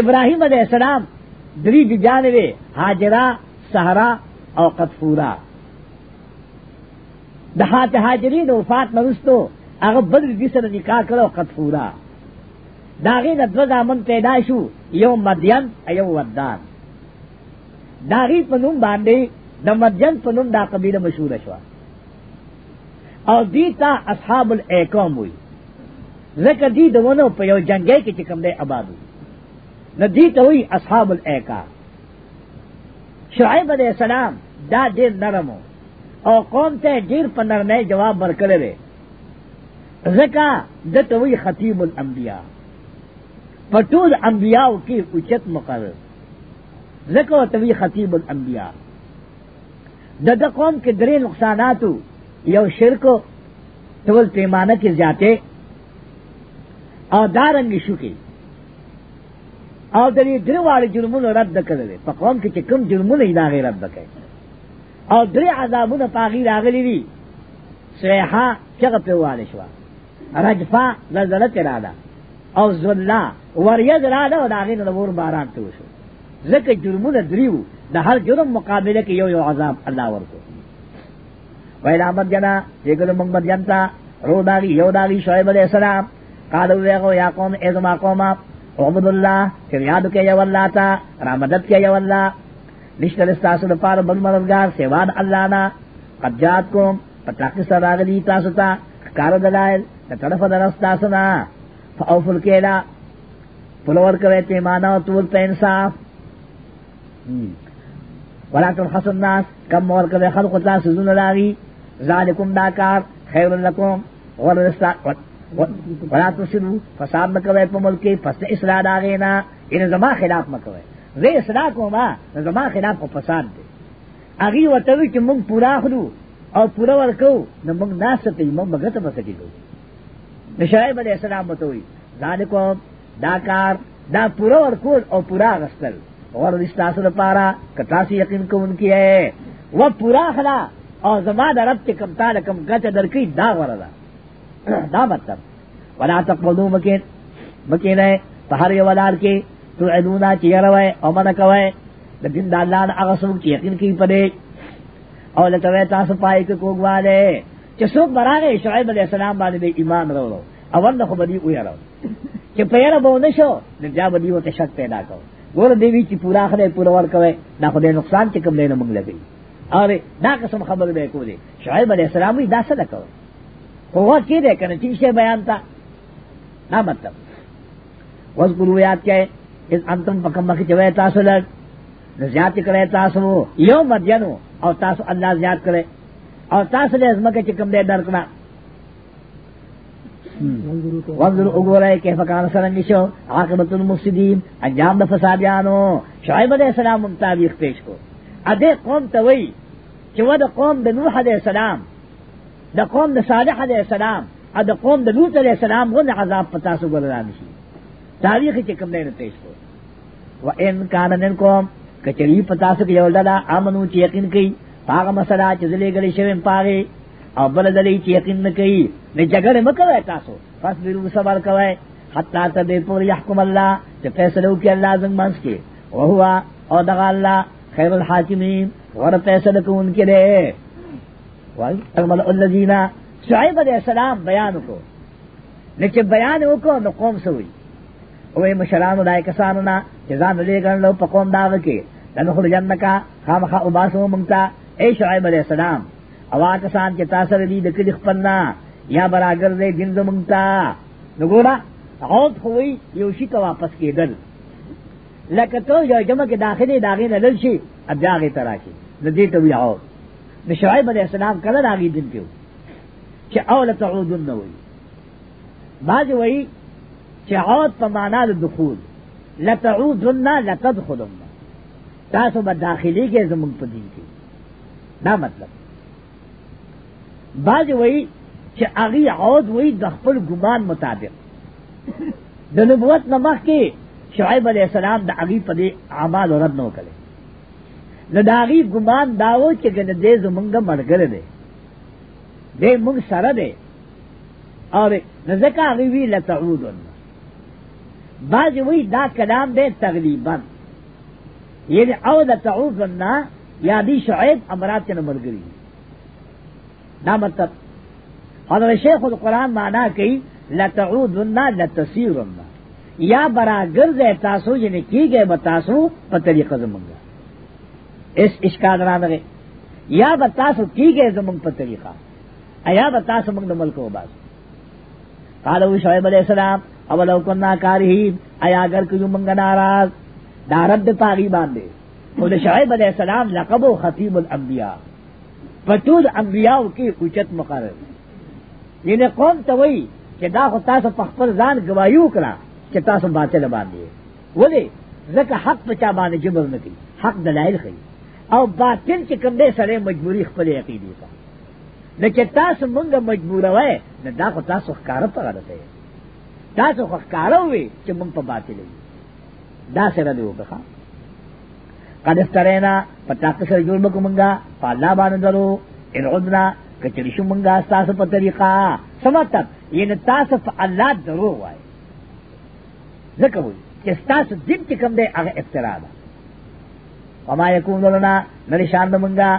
ابراهیم علیہ السلام دری دی جانوی حاجرہ سہرا او قطفورا د حات حاجری د وفات مرستو هغه بدر دي سره نکاح کړو قطفورا داغه د دوه ځامن پیدا شو یو مدین ایو ودان داغه په نوم باندې د مدین په نوم دا قبیله مشهور شوه او دیتا اصحاب الاقام وی لکه دی دونه په یو جنگه کې چې کوم دی آباد وی ندی ته وی اصحاب الاقا شعیب علیہ السلام دا ډیر نرمو او قوم ته ډیر په نرمه جواب ورکړی دی زکا دته وی خطیب الانبیاء پټول انبیاء کې اوچت مقرر زکا ته وی خطیب الانبیاء دغه قوم کې درې نقصاناتو یو شرک ټول پیمانه کې زیاته او دارنګ شو کې او د دې دروازه جرمونه رد کړل په قوم کې چې کوم جرمونه یې دا غیر رد کړي او درې عذابونه پاغي راغلي دي سیحا چغه په واله شو رجفا زلزلت را ده او زللا ورید را ده او دا غیر د ور باران ته وشو ځکه جرمونه دریو د هر جرم مقابله کې یو یو عذاب الله ورته ویلا مدینا چیکلو منگ مدینتا رو داغی یو داغی شعیب علیہ السلام قالو ویغو یا قوم ایزما قوما عبد اللہ چر یادو کے یو اللہ تا رامدت کے یو اللہ نشتر استاسو دفار بل مددگار سیوان اللہ نا قد جات کوم پتاکی سر آگلی تاسو تا کارو دلائل نطرف درست تاسو نا فاوف الکیلا پلور کوئے تیمانا و طول پہ انصاف ولا تلخص الناس کم مور کوئے خلق تاسو زن لاغی ذالکم دا کار خیر لکم غرستا ولا تسلو فساد مکوے پا ملکی فسد اصلاح داغینا یعنی زما خلاف مکوے زی اصلاح کو ما زما خلاف کو فساد دے اگی وطوی چی منگ پورا خلو او پورا ورکو نو منگ ناستی منگ بگت بسکی دو نشعیب علیہ السلام بتوی ذالکم دا کار دا پورا ورکول او پورا غستل غرستا سر پارا کتاسی یقین کو ان کی ہے وہ پورا خلاف او زما د رب چې کم تعالی کم ګټه درکې دا غره ده دا مطلب ولا تقبلوا مکه مکه نه په هر یو ولار کې تو علونا چې یروي او من کوي د دین د الله د هغه څوک چې یقین کوي پدې او لته وې تاسو پای کې کوګواله چې څوک براغه شعیب علی السلام باندې ایمان راوړو اول خو بدی ویرو چې په یاره باندې شو د بیا بدی وته شک پیدا کو ګور دی وی چې پورا خله پورا ور کوي دا خو د نقصان چې کوم نه موږ لګي اور دا قسم خبر بے کو دے شعیب علیہ السلام وی دا سدا کو ہوا کی دے کنے چیشے بیان تا نا مطلب وز گلو یاد کیا ہے اس انتم پکم مکی چوے تاسو لگ زیادت کرے تاسو یو مدینو او تاسو اللہ زیاد کرے او تاسو لے از مکی چکم دے درکنا وانظر اگورے کہ فکان سرنگی شو عاقبت المفسدین انجام دا فسادیانو شعیب علیہ السلام ممتابیخ پیش کو اده قوم ته وی چې و د قوم د نوح علیه السلام د قوم د صالح علیه السلام او د قوم د لوط علیه السلام غو عذاب پتا سو ګل را نشي تاریخ چې کوم نه پیش کو و ان کان نن قوم کچری پتا سو کې ولدا دا امنو چې یقین کوي هغه مسله چې زلې ګلې شوم پاره او بل دلی چې یقین نه کوي نه جګړه مکوي تاسو پس بیرو سوال کوي حتا ته به پور يحكم الله چې فیصله وکړي الله زمونږ کې او هو او دغه الله خیر الحاکمین غور فیصل کو ان کے رے الجینا شعیب علیہ السلام بیان کو لیکن بیان او کو قوم سے ہوئی وہ مشران ادائے کسان جزان لے گن لو پکوم داغ کے لنخل جن کا خام خا اباس و منگتا اے شعیب علیہ السلام اوا کسان کے تاثر دی دکل پننا یا برا گر دے گند منگتا نگورا غوط ہوئی یہ کا واپس کے دل لکه تو یو جمع کې داخلي داغې نه لل شي اب داغې تراشي د دې ته وی او د شعیب علیه السلام کله داغې دین پیو چې اول تعودن نه وي باج وی چې عود په معنا د دخول لتعودن لتدخلن تاسو به داخلي کې زمونږ په دین کې دا مطلب باج وی چې اغي عود وی د خپل ګمان مطابق د نبوت نمخ کې شعیب علیہ السلام دا اگی پدی اعمال رد نو کلے نو دا اگی گمان داو چکن دے زمانگا مرگر دے دے منگ سر دے اور نزکا اگی وی لتعودن بعض وی دا کلام دے تغلیباً یعنی او لتعودن یا دی شعیب امرات چن مرگری دا مطلب حضر شیخ القرآن معنی کئی لتعودن لتسیرن یا برا گرز تاسو یعنی کی گئے بتاسو پتری قدم گا اس عشکار یا بتاسو کی گئے زمنگ پتریقہ ایا منگ منگمل کو باز کالو شعیب الیہ سلام اولو کنہ کار کیو منگ ناراض دارد پاگی باندے خود شعیب علیہ السلام لقب و خطیب الانبیاء پتود انبیاء کی اچت مقرر یعنی قوم تو تاسو پخپر زان گوایو کرا چې تاسو باطل باندې ولی ځکه حق په چا باندې جبر نه کوي حق دلایل کوي او باطل چې کوم دې سره مجبوری خپل عقیده کا نه چې تاسو مونږه مجبور وای نه دا خو تاسو ښکار په غلطه یې تاسو خو ښکار وې چې مونږ په باطل یې دا سره دی وکړه قد استرینا پتا که سره جوړ مکو مونږه پالا باندې درو ان عدنا کچری شو مونږه تاسو په طریقه سمات یې تاسو په الله درو وای ذکر ہوئی کہ ستاسو دن کی کم دے اگر افترا دا وما یکون لنا نرشان منگا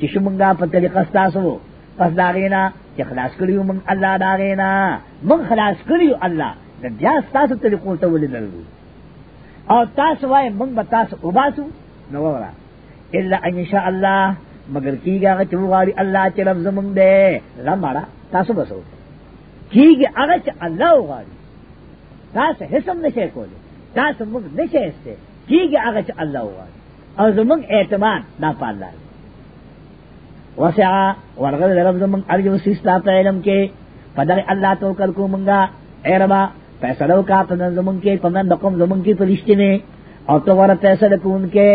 چش منگا پا طریقہ ستاسو پس داغینا چی خلاص کریو من اللہ داغینا من خلاص کریو اللہ نبیا ستاسو طریقوں تا ولی لرلو اور تاسو وائے من بتاسو اباسو نورا اللہ انشاء اللہ مگر کی گا چو غاری اللہ چی رب زمان دے رمارا تاسو بسو کی گا اگر چی اللہ غاری تاس حسم نشے کو لے تاس مگ نشے اس سے ٹھیک ہے اگچ اللہ ہوا اور زمنگ اعتماد نہ پالا وسع ورغل رب زمنگ ارجو سیستا علم کے پدر اللہ تو کر کو منگا اے ربا لو کا پنن زمن کے پنن رقم زمن کی فرشتے نے اور تو غور پیسل کو ان کے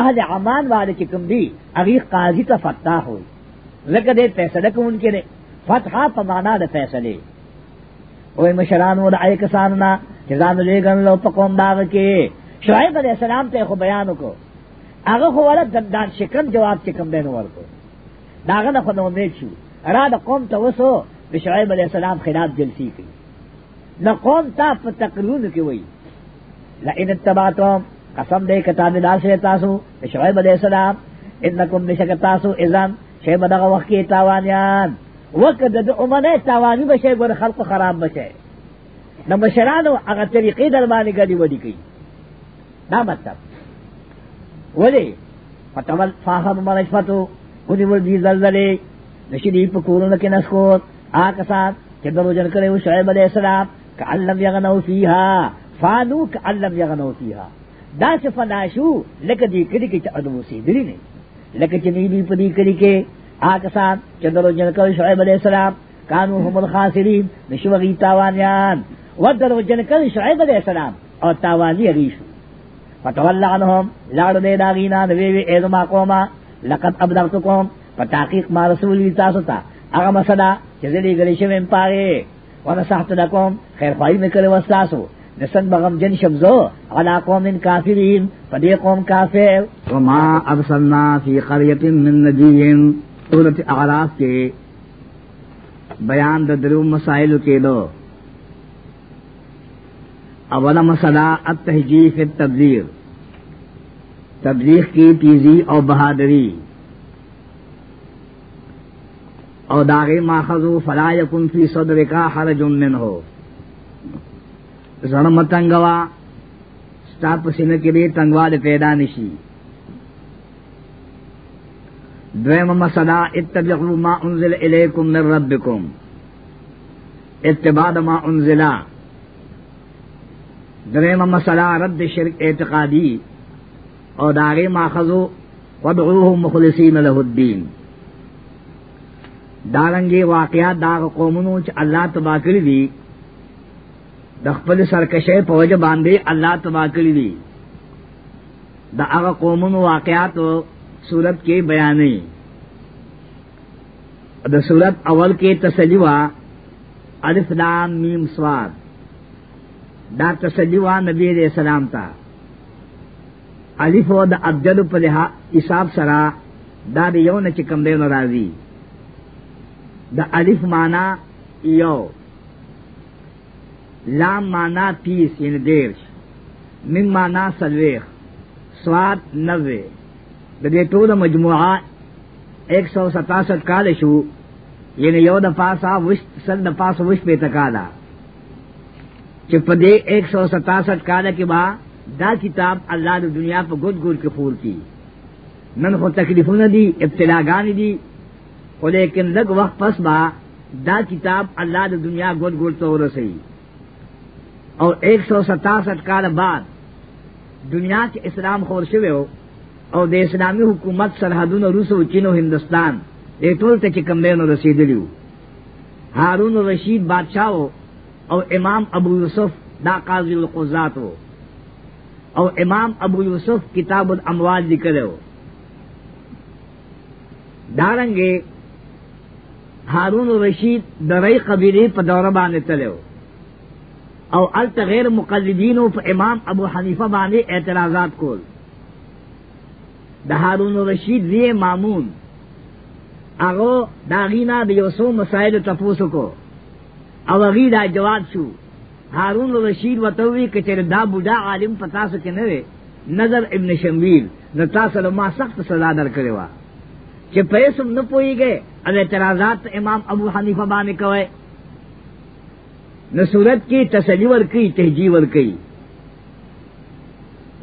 اہل امان والے کی کم دی اغیق قاضی کا فتح ہوئی لکہ دے پیسل کو ان کے فتحا فتحہ پمانا دے فیصلے او مشران و دای کسان نا چې ځان دې ګن لو په کوم باغ کې شعیب علیہ السلام ته خو بیان وکړو هغه خو ولا دندان شکم جواب چې کوم دین ورکو داغه نه خو امید شو را د قوم ته وسو د شعیب علیہ السلام خلاف جلسی کی نہ قوم تا په تقلون کې وای لئن اتبعتم قسم دې کتاب دار سره تاسو شعیب علیہ السلام انکم بشک تاسو اذن شیبه دغه وخت کې تاوانیان وکد د امنه تاوانی بشه ګور خلق خراب بشه د مشرانو هغه طریقې در باندې غدي ودی کی دا مطلب ولی فتول فاهم مرشفتو ونی ول دی زلزلې نشدی په کورونه کې نسکو آکه سات چې درو جن کړو شعیب علیہ السلام کعلم یغنو فیها فانو کعلم یغنو فیها دا چې فنا شو لکه دې کړي کې چې ادو سي دلی نه لکه چې دې په دې کړي کې آکسان چندر جن کو شعیب علیہ السلام کانو ہم الخاسرین نشو غی تاوانیان ودر جن کو شعیب علیہ السلام اور تاوانی اگیش فتو اللہ عنہم لارد دے داغینا نوے وے اید ما قوما لقد ابدغتو کوم فتاقیق ما رسول ویتا ستا اغم صدا چزلی گلی شم امپارے ونصحت لکوم خیر خواہی مکل وستاسو نسن بغم جن شمزو علا قوم ان کافرین فدی قوم کافر وما ابسلنا فی قریت من نجیین صورت اعراف کے بیان د درو مسائل کے دو اول مسئلہ التحجیف التبلیغ تبلیغ کی تیزی اور بہادری اور داغ ماخذ فلا یکن فی صدر کا ہر جمن ہو زڑ متنگوا سٹاپ سن کے لیے تنگوال پیدا نشی دویم مسلا اتبعوا ما انزل الیکم من ربکم اتباع ما انزل دویم مسلا رد شرک اعتقادی او داغی ماخذو وادعوهم مخلصین له الدین دارنګي واقعات دا قومونو چې الله تبا کړی دي د خپل سرکشه په وجه باندې الله تبا کړی دي دا هغه قومونو واقعات صورت کې بیانې د صورت اول کې تسلیوا الف لام میم سواد دا تسلیوا نبی علیہ السلام تا الف او د ابجد په لحا حساب سره دا د یو نه چې کم دی نو راځي د الف معنا یو لام معنا پیس یعنی دیرش میم معنا سلویخ سواد نوے د دې ټول مجموعه 167 کال شو یعنی یو د پاسا وش سل د پاسا وش په تکالا چې په دې 167 کال کې با دا کتاب الله د دنیا په ګډ ګډ کې خور کی نن خو تکلیفونه دي ابتلاګان دي خو لیکن لږ وخت پس با دا کتاب الله د دنیا ګډ ګډ ته ورسي او 167 کال بعد دنیا کې اسلام خور شوی وو او د اسلامي حکومت سرحدونه روس او چین او هندستان دې ټول ته چې کم دینو رسیدلی وو هارون رشید بادشاہ او امام ابو یوسف دا قاضی القضات او امام ابو یوسف کتاب الاموال لیکلو دارنګې هارون رشید درې قبیله په دوره باندې تلو او الت غیر مقلدینو په امام ابو حنیفه باندې اعتراضات کول د هارون رشید وی مامون هغه دا غینا د یو څو مسایل تفوسو کو او هغه دا جواب شو هارون رشید وتوی کچر دا بوډا عالم پتا څه نه وی نظر ابن شمویل نو تاسو ما سخت سزا درکړی و چې پیسې نه پويږي ان اعتراضات امام ابو حنیفه باندې کوي نو صورت کې تسلی ورکړي تهجی ورکړي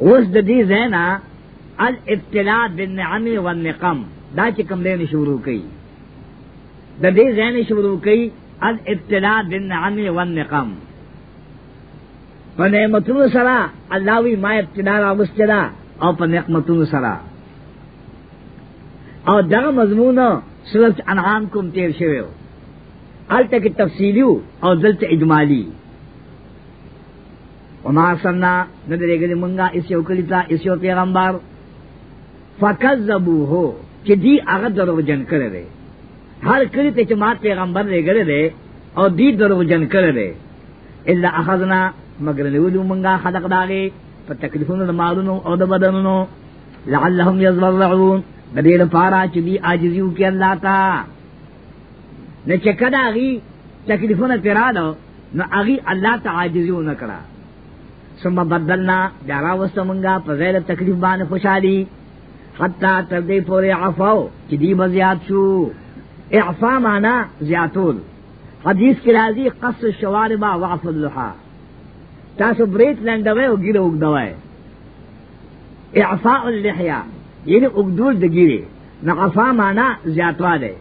اوس د دې زینا الابتلاء بالنعم والنقم دا چې کوم دین شروع کړي د دې ځین شروع کړي الابتلاء بالنعم والنقم په نعمتونو سره الله وی ما ابتلاء راوستلا او په نعمتونو سره او دا مضمون سورت انعام کوم تیر شوی الته کې تفصیلی او دلته اجمالی وما سننا ندرېګلې مونږه ایسیو کلیتا ایسیو پیغمبر فکذبوه چې دی هغه دروژن کړی دی هر کلی ته چې ما پیغمبر لګړی دی او دی دروژن کړی دی الا اخذنا مگر نیولو مونږه خلق داغه په تکلیفونو د مالونو او د بدنونو لعلهم یضرعون د دې لپاره چې دی عاجزیو کې الله تا نه چې کدا غي تکلیفونه پیرادو نو هغه الله تعاجزیو نه کړه ثم بدلنا دراوست مونږه په غیر تکلیف باندې خوشحالي حتا تر دې پورې عفو چې دې مزيات شو اعفا معنا زیاتول حدیث کې راځي قص شوارب او عف اللحا تاسو بریت لنډوي او ګیره وګدوي اعفاء اللحیا یعنی وګدول د ګیره نعفا معنا زیاتواله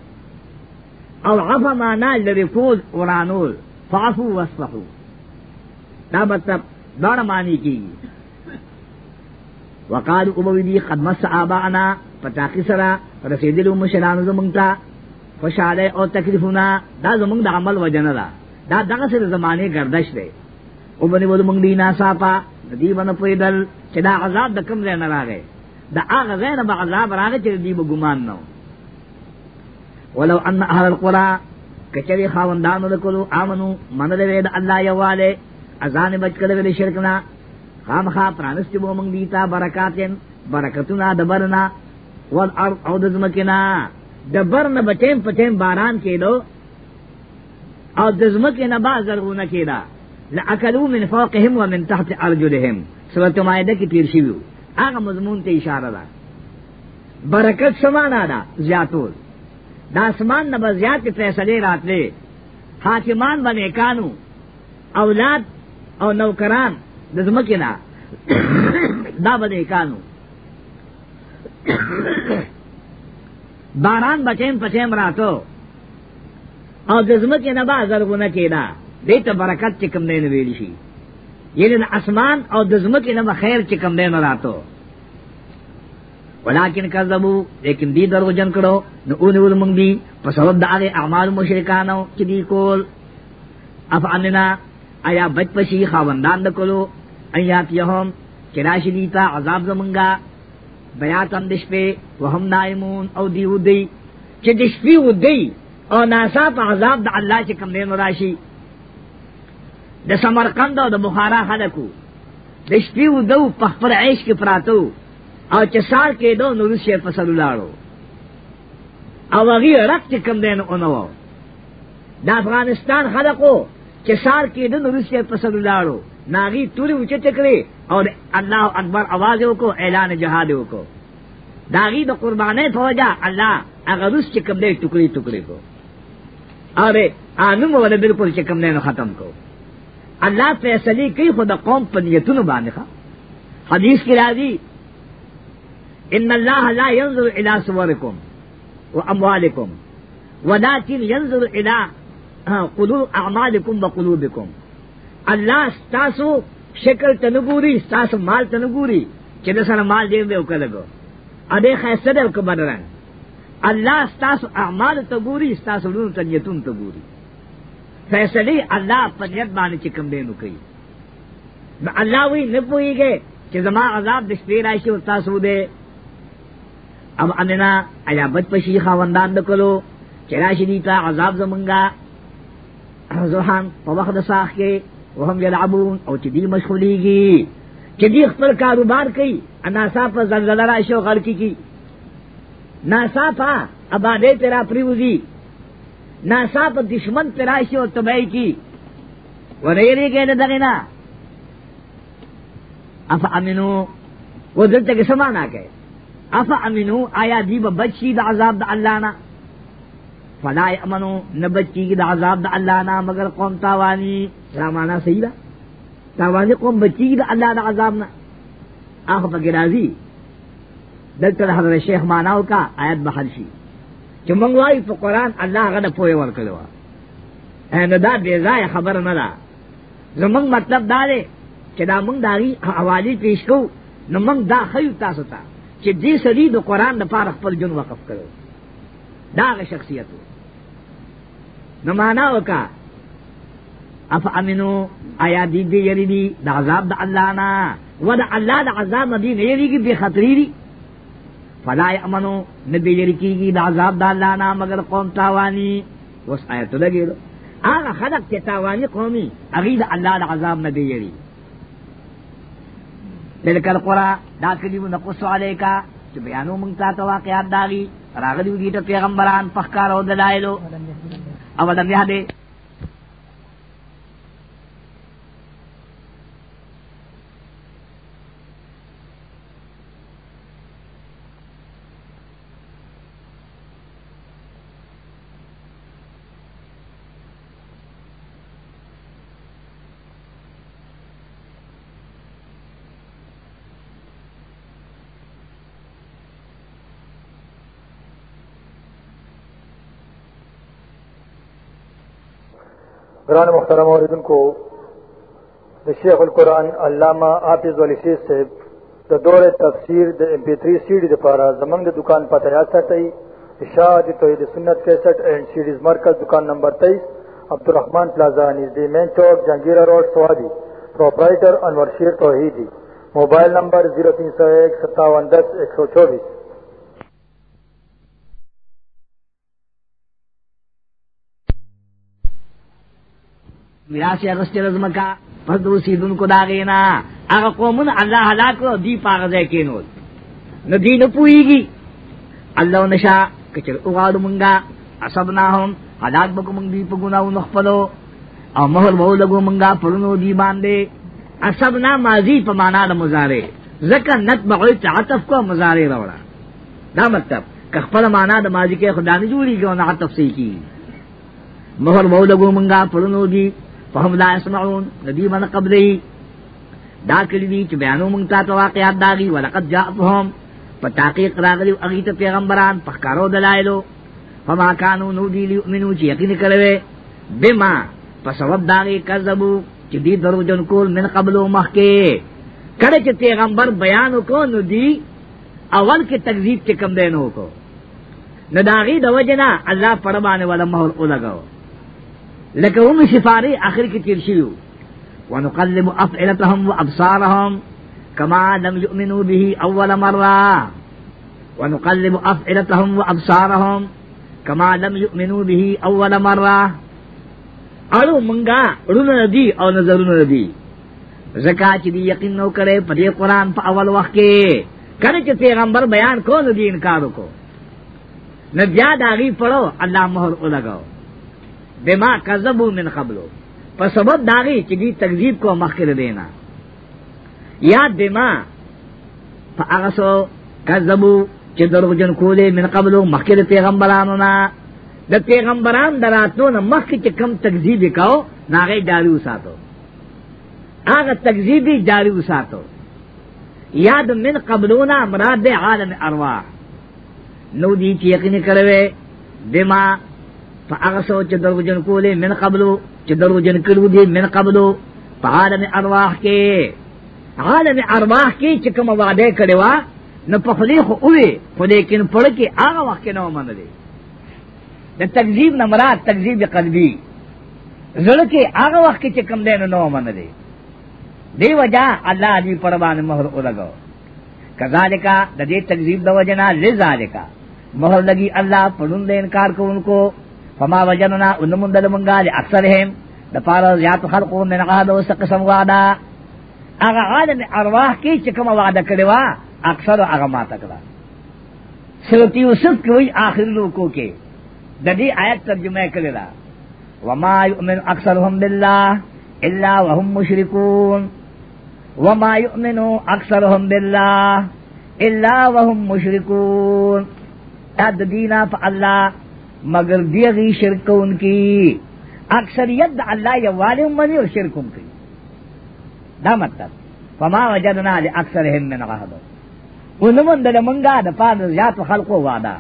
او عفا معنا لری فوز ورانول فعفو واسفحو دا مطلب دا معنی کیږي وقال اموی دی قد مس آباءنا پتاقی سرا رسیدلو مشرانو زمونتا خوشاله او تکلیفونا دا زمونږ د عمل وجنه ده دا دغه سره زمانه گردش ده او باندې ول مونږ دی ناصافا دی باندې پیدل چې دا عذاب د کوم ځای نه راغی دا هغه ځای نه عذاب راغی چې دی ګمان نو ولو ان اهل القرى کچری خاوندانو له کولو امنو منل وید الله یواله اذان بچ کړه ویل شرک نه خامخا پرانست بو مونږ دیتا برکاتین برکتونه د برنا ول ارض او د زمکنا د برن بچیم پچیم باران کېدو او د زمکنا با زرغونه کېدا لاکلوا من فوقهم ومن تحت ارجلهم سورۃ مائده کې تیر شوی هغه مضمون ته اشاره ده برکت سمانا ده زیاتول دا اسمان نه بزیات فیصله راتله حاکمان باندې کانو اولاد او نوکران د زمکه نه دا بده کانو باران بچیم پچیم راتو او د زمکه نه با زرغونه کیدا دې ته برکت چې کوم نه ویل شي یعنی اسمان او د زمکه نه خیر چې کوم نه راتو ولكن كذبوا لیکن دی درو جن کړو نو اونې ول مونږ دی په سبب د هغه اعمال مشرکانو چې دی کول افعننا آیا بچ پشي خاوندان د کولو ایات یہم چراش دیتا عذاب زمنگا بیاتن دش پہ وہم نائمون او دیو دی چی دشپی او دی او ناسا پا عذاب دا اللہ چی کم دین راشی دا سمرقند او دا بخارا خلقو دشپی او دو پخ پر عیش کی پراتو او چی سار کے دو نروس شی پسلو لارو او اغی رق چی کم دین اونو دا افغانستان خلقو چی سار کے دو نروس شی پسلو لارو ناغی توری اوچے چکلے اور اللہ اکبر آوازوں کو اعلان جہادوں کو داغی دا قربان فوجا اللہ اغرس چکم دے ٹکڑی ٹکڑی کو اور آنم والے بالکل چکم دے ختم کو اللہ فیصلی کی خدا قوم پنیتن بانخا حدیث کی راضی ان اللہ لا ينظر الى صورکم و اموالکم ولیکن ينظر الى قلوب اعمالکم و قلوبکم اللہ ستاسو شکل تنگوری ستاسو مال تنگوری چې د سره مال دی به وکړو ا دې خیسته دې وکړه الله ستاسو اعمال ته ګوري ستاسو لون ته یتون ته ګوري فیصله الله په نیت باندې چې کوم دی نو کوي نو الله وی نه پويږي چې زما عذاب د شپې راشي او تاسو دې ام اننا عجابت پشي خواندان د کلو چې راشي دې ته عذاب زمونږه زوحان په وخت د ساخ کې وهم یلعبون او چې دی مشغولیږي چې دی خپل کاروبار کوي ناصافه زلزلہ راشي او غلطی کی ناصافه آبادې تیرا پریوزی ناصافه دشمن تیراشي او تبعی کی ورېری کې نه دغینا اف امنو و دلته کې سمانا کوي اف امنو آیا دی به بچی د عذاب د الله نه فلا امنو نبچی د عذاب د الله نه مگر قوم تاوانی دا معنا صحیح ده دا باندې قوم بچی د الله د عذاب نه هغه پکې راځي دلته حضرت شیخ ماناو کا آیت به حل شي چې موږ وايي په قران الله هغه نه پوي ورکړو ان دا دې ځای خبر نه ده زمونږ مطلب دا دی چې دا موږ داغي حوالی پیش کوو نو موږ دا خیو تاسو ته چې دې سړي د قران د پاره خپل جون وقف کړو دا شخصیت نو معنا وکړه اف امنو آیا دی دی یری دی دا عذاب دا اللہ نا و دا اللہ دا عذاب ندی نیری کی بے خطری دی فلا امنو ندی یری کی گی دا عذاب دا اللہ نا مگر قوم تاوانی اس آیت لگے دو آغا خلق چے تاوانی قومی اگی دا اللہ دا عذاب ندی یری تلک القرآن دا کلیو نقصو علیکا چو بیانو منگتا تا واقعات داغی راغلیو دیتا پیغمبران پخکار و دلائلو اولم یادے قرآن محترم عوردن کو شیخ القرآن علامہ آفز والی شیخ سے دا دور تفسیر دا امپی تری سیڈی دا پارا زمنگ دا دکان پتہ یاسا تئی اشاعت توحید سنت کیسٹ اینڈ سیڈیز مرکز دکان نمبر تیئیس عبدالرحمان پلازا نزدی مین چوک جہانگیرہ روڈ سوادی پروپرائٹر انور شیر توحیدی موبائل نمبر زیرو تین سو ایک ستاون دس ایک سو چوبیس میراث یې غسته لازم کا پس دو سیدون کو داغینا هغه قومون الله هلاکو دی پاغزه کینول نو دی نه پویږي الله نشا کچر اوغاړو مونږه اسبناهم هلاک بک مونږ دی په ګناو نخپلو او مہر وو لګو مونږه پرونو دی باندې اسبنا ماضی په معنا د مضارع زکه نتبع تعطف کو مضارع راوړه دا مطلب که خپل معنا د ماضی کې خدانه جوړیږي او نه عطف سي کی مہر وو لګو مونږه پرونو دی فهم لا يسمعون ندی من قبلی دا کلی دی چې بیانو مونږ ته واقعات داغي ولقد جاءهم په تحقیق راغلی هغه ته پیغمبران په کارو دلایلو فما كانوا نو دی لیؤمنو چې یقین کړي بما په سبب داغي کذبو چې دی درو جن کول من قبلو مخکې کله چې پیغمبر بیان کو نو دی اول کې تکذیب کې کم دینو کو نو داغي د وجنا الله پرمانه ولا مهر او لگاو لکه اون سفاری آخر کې تیر شیو ونقلب افعلتهم وابصارهم كما لم يؤمنوا به اول مره ونقلب افعلتهم وابصارهم كما لم يؤمنوا به اول مره اړو منګه ورونه دي او نظرونه دي زکات دي یقین نو کړي په دې قران په اول وخت کې کله چې پیغمبر بیان کو نو دي انکار وکړو نه بیا داغي پړو الله مهر ولګاو بما کذبو من قبلو په سبب داغي چې دې تکذیب کو مخکره دینا یا بما فاغسو کذبو چې دروغجن کولې من قبلو مخکره پیغمبرانو نه د پیغمبران دراتو نه مخکې چې کم تکذیب وکاو ناغي جاری وساتو هغه تکذیبی جاری وساتو یاد من قبلونا مراد عالم ارواح نو دی چې یقین کړو دما فاغ سو چې درو جن کولې من قبلو چې درو جن کړو دي من قبلو په عالم ارواح کې عالم ارواح کې چې کوم وعده کړي وا نو په خلی خو اوې خو لیکن پړ کې هغه وخت کې نو منلې د تکذیب نه مراد تکذیب قلبي زړه کې هغه وخت کې چې کوم دین نو منلې دی وجا الله دې پروان مہر ولګو کذالک د دې تکذیب د وجنا لذالک مہر لګي الله پړوند انکار کوونکو فما وجدنا ان من دل منگا ل اکثرهم د پار زیات خلق من قاعده وس قسم وعده هغه عالم ارواح کی چې کوم وعده کړی وا اکثر هغه ما تکړه سورتی یوسف کوي اخر لوکو کې د دې آیت ترجمه کړی دا وما يؤمن اکثرهم بالله الا وهم مشركون وما يؤمن اکثرهم بالله الا وهم مشركون اد دینه الله مگر دیغی شرک ان کی اکثریت اللہ یوال منی اور شرک ان کی دا مطلب فما وجدنا لاکثرهم من عهد ونمن دل منگا د پاد زیات خلق وعدا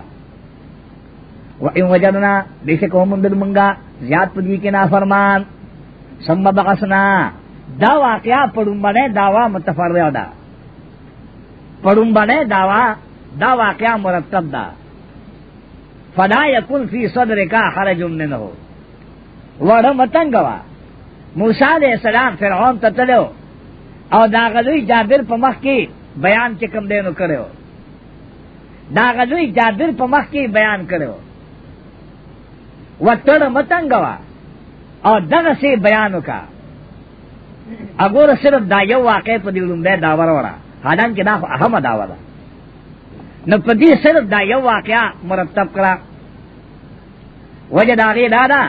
و ان وجدنا بشکو من دل منگا زیات پدی کے نافرمان ثم بغسنا دا واقعہ پڑھوں بنے داوا متفرع دا پڑھوں بنے داوا دا واقعہ مرتب دا فلا یکن فی صدر کا حرج من ہو وڑو متنگوا موسی علیہ السلام فرعون ته تلو او دا غلوی جابر په مخ کې بیان چې کوم دینو کړو دا غلوی جابر په مخ کې بیان کړو وټړ متنګوا او دغه سي بیان وکا اګور صرف دا یو واقع په دې لومبه دا ورورا حالان کې دا اهم دا ورا نه په دې صرف دا یو واقعا مرتب کړه وجه دا غي دادا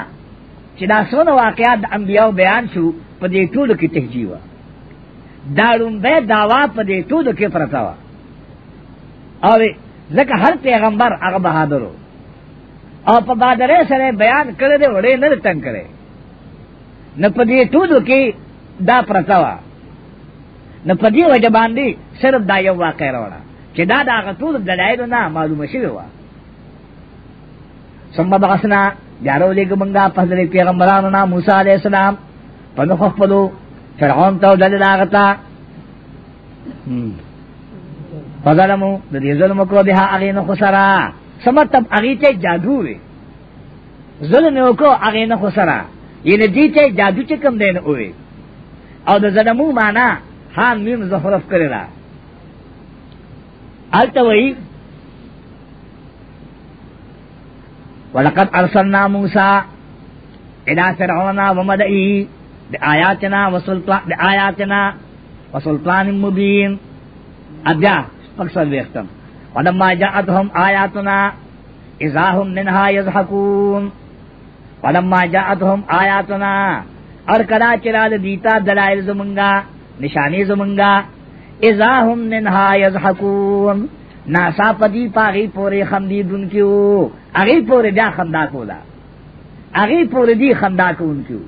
چې دا څونه واقعات د انبیو بیان شو په دې ټولو کې تهجیوا دا لومبه داوا په دې ټولو کې پرتا وا او ځکه هر پیغمبر هغه بهادر او په بادره سره بیان کړی دی وړې نه تنگ کړي نه په دې ټولو کې دا پرتا وا نه په دې وجه باندې صرف دا یو واقع راوړه چې دا دا ټول دلایل نه معلومه شوی و ثم بعثنا بیارو لے گمنگا پسلی پیغمبرانونا موسیٰ علیہ السلام پنو خفلو فرعون تو دل داغتا فظلمو دی ظلم کو بها اغین خسرا سمتب اغی تے جادو وے ظلم کو اغین خسرا یعنی دی تے جادو چکم دین اوے او د ظلمو مانا خان میم زخرف کرے را التوئی ولقد ارسلنا موسى الى فرعون وملئه بآياتنا وسلطان بآياتنا وسلطان مبين ابیا پکسر ویختم ولما جاءتهم آياتنا اذا هم منها يضحكون ولما جاءتهم آياتنا اور کدا چرا دیتا دلائل زمنگا نشانی زمنگا اذا هم منها يضحكون ناسا پدی پاغی پورے خمدی دن کیوں هغه پورې بیا خندا کولا هغه پورې دی خندا کوونکو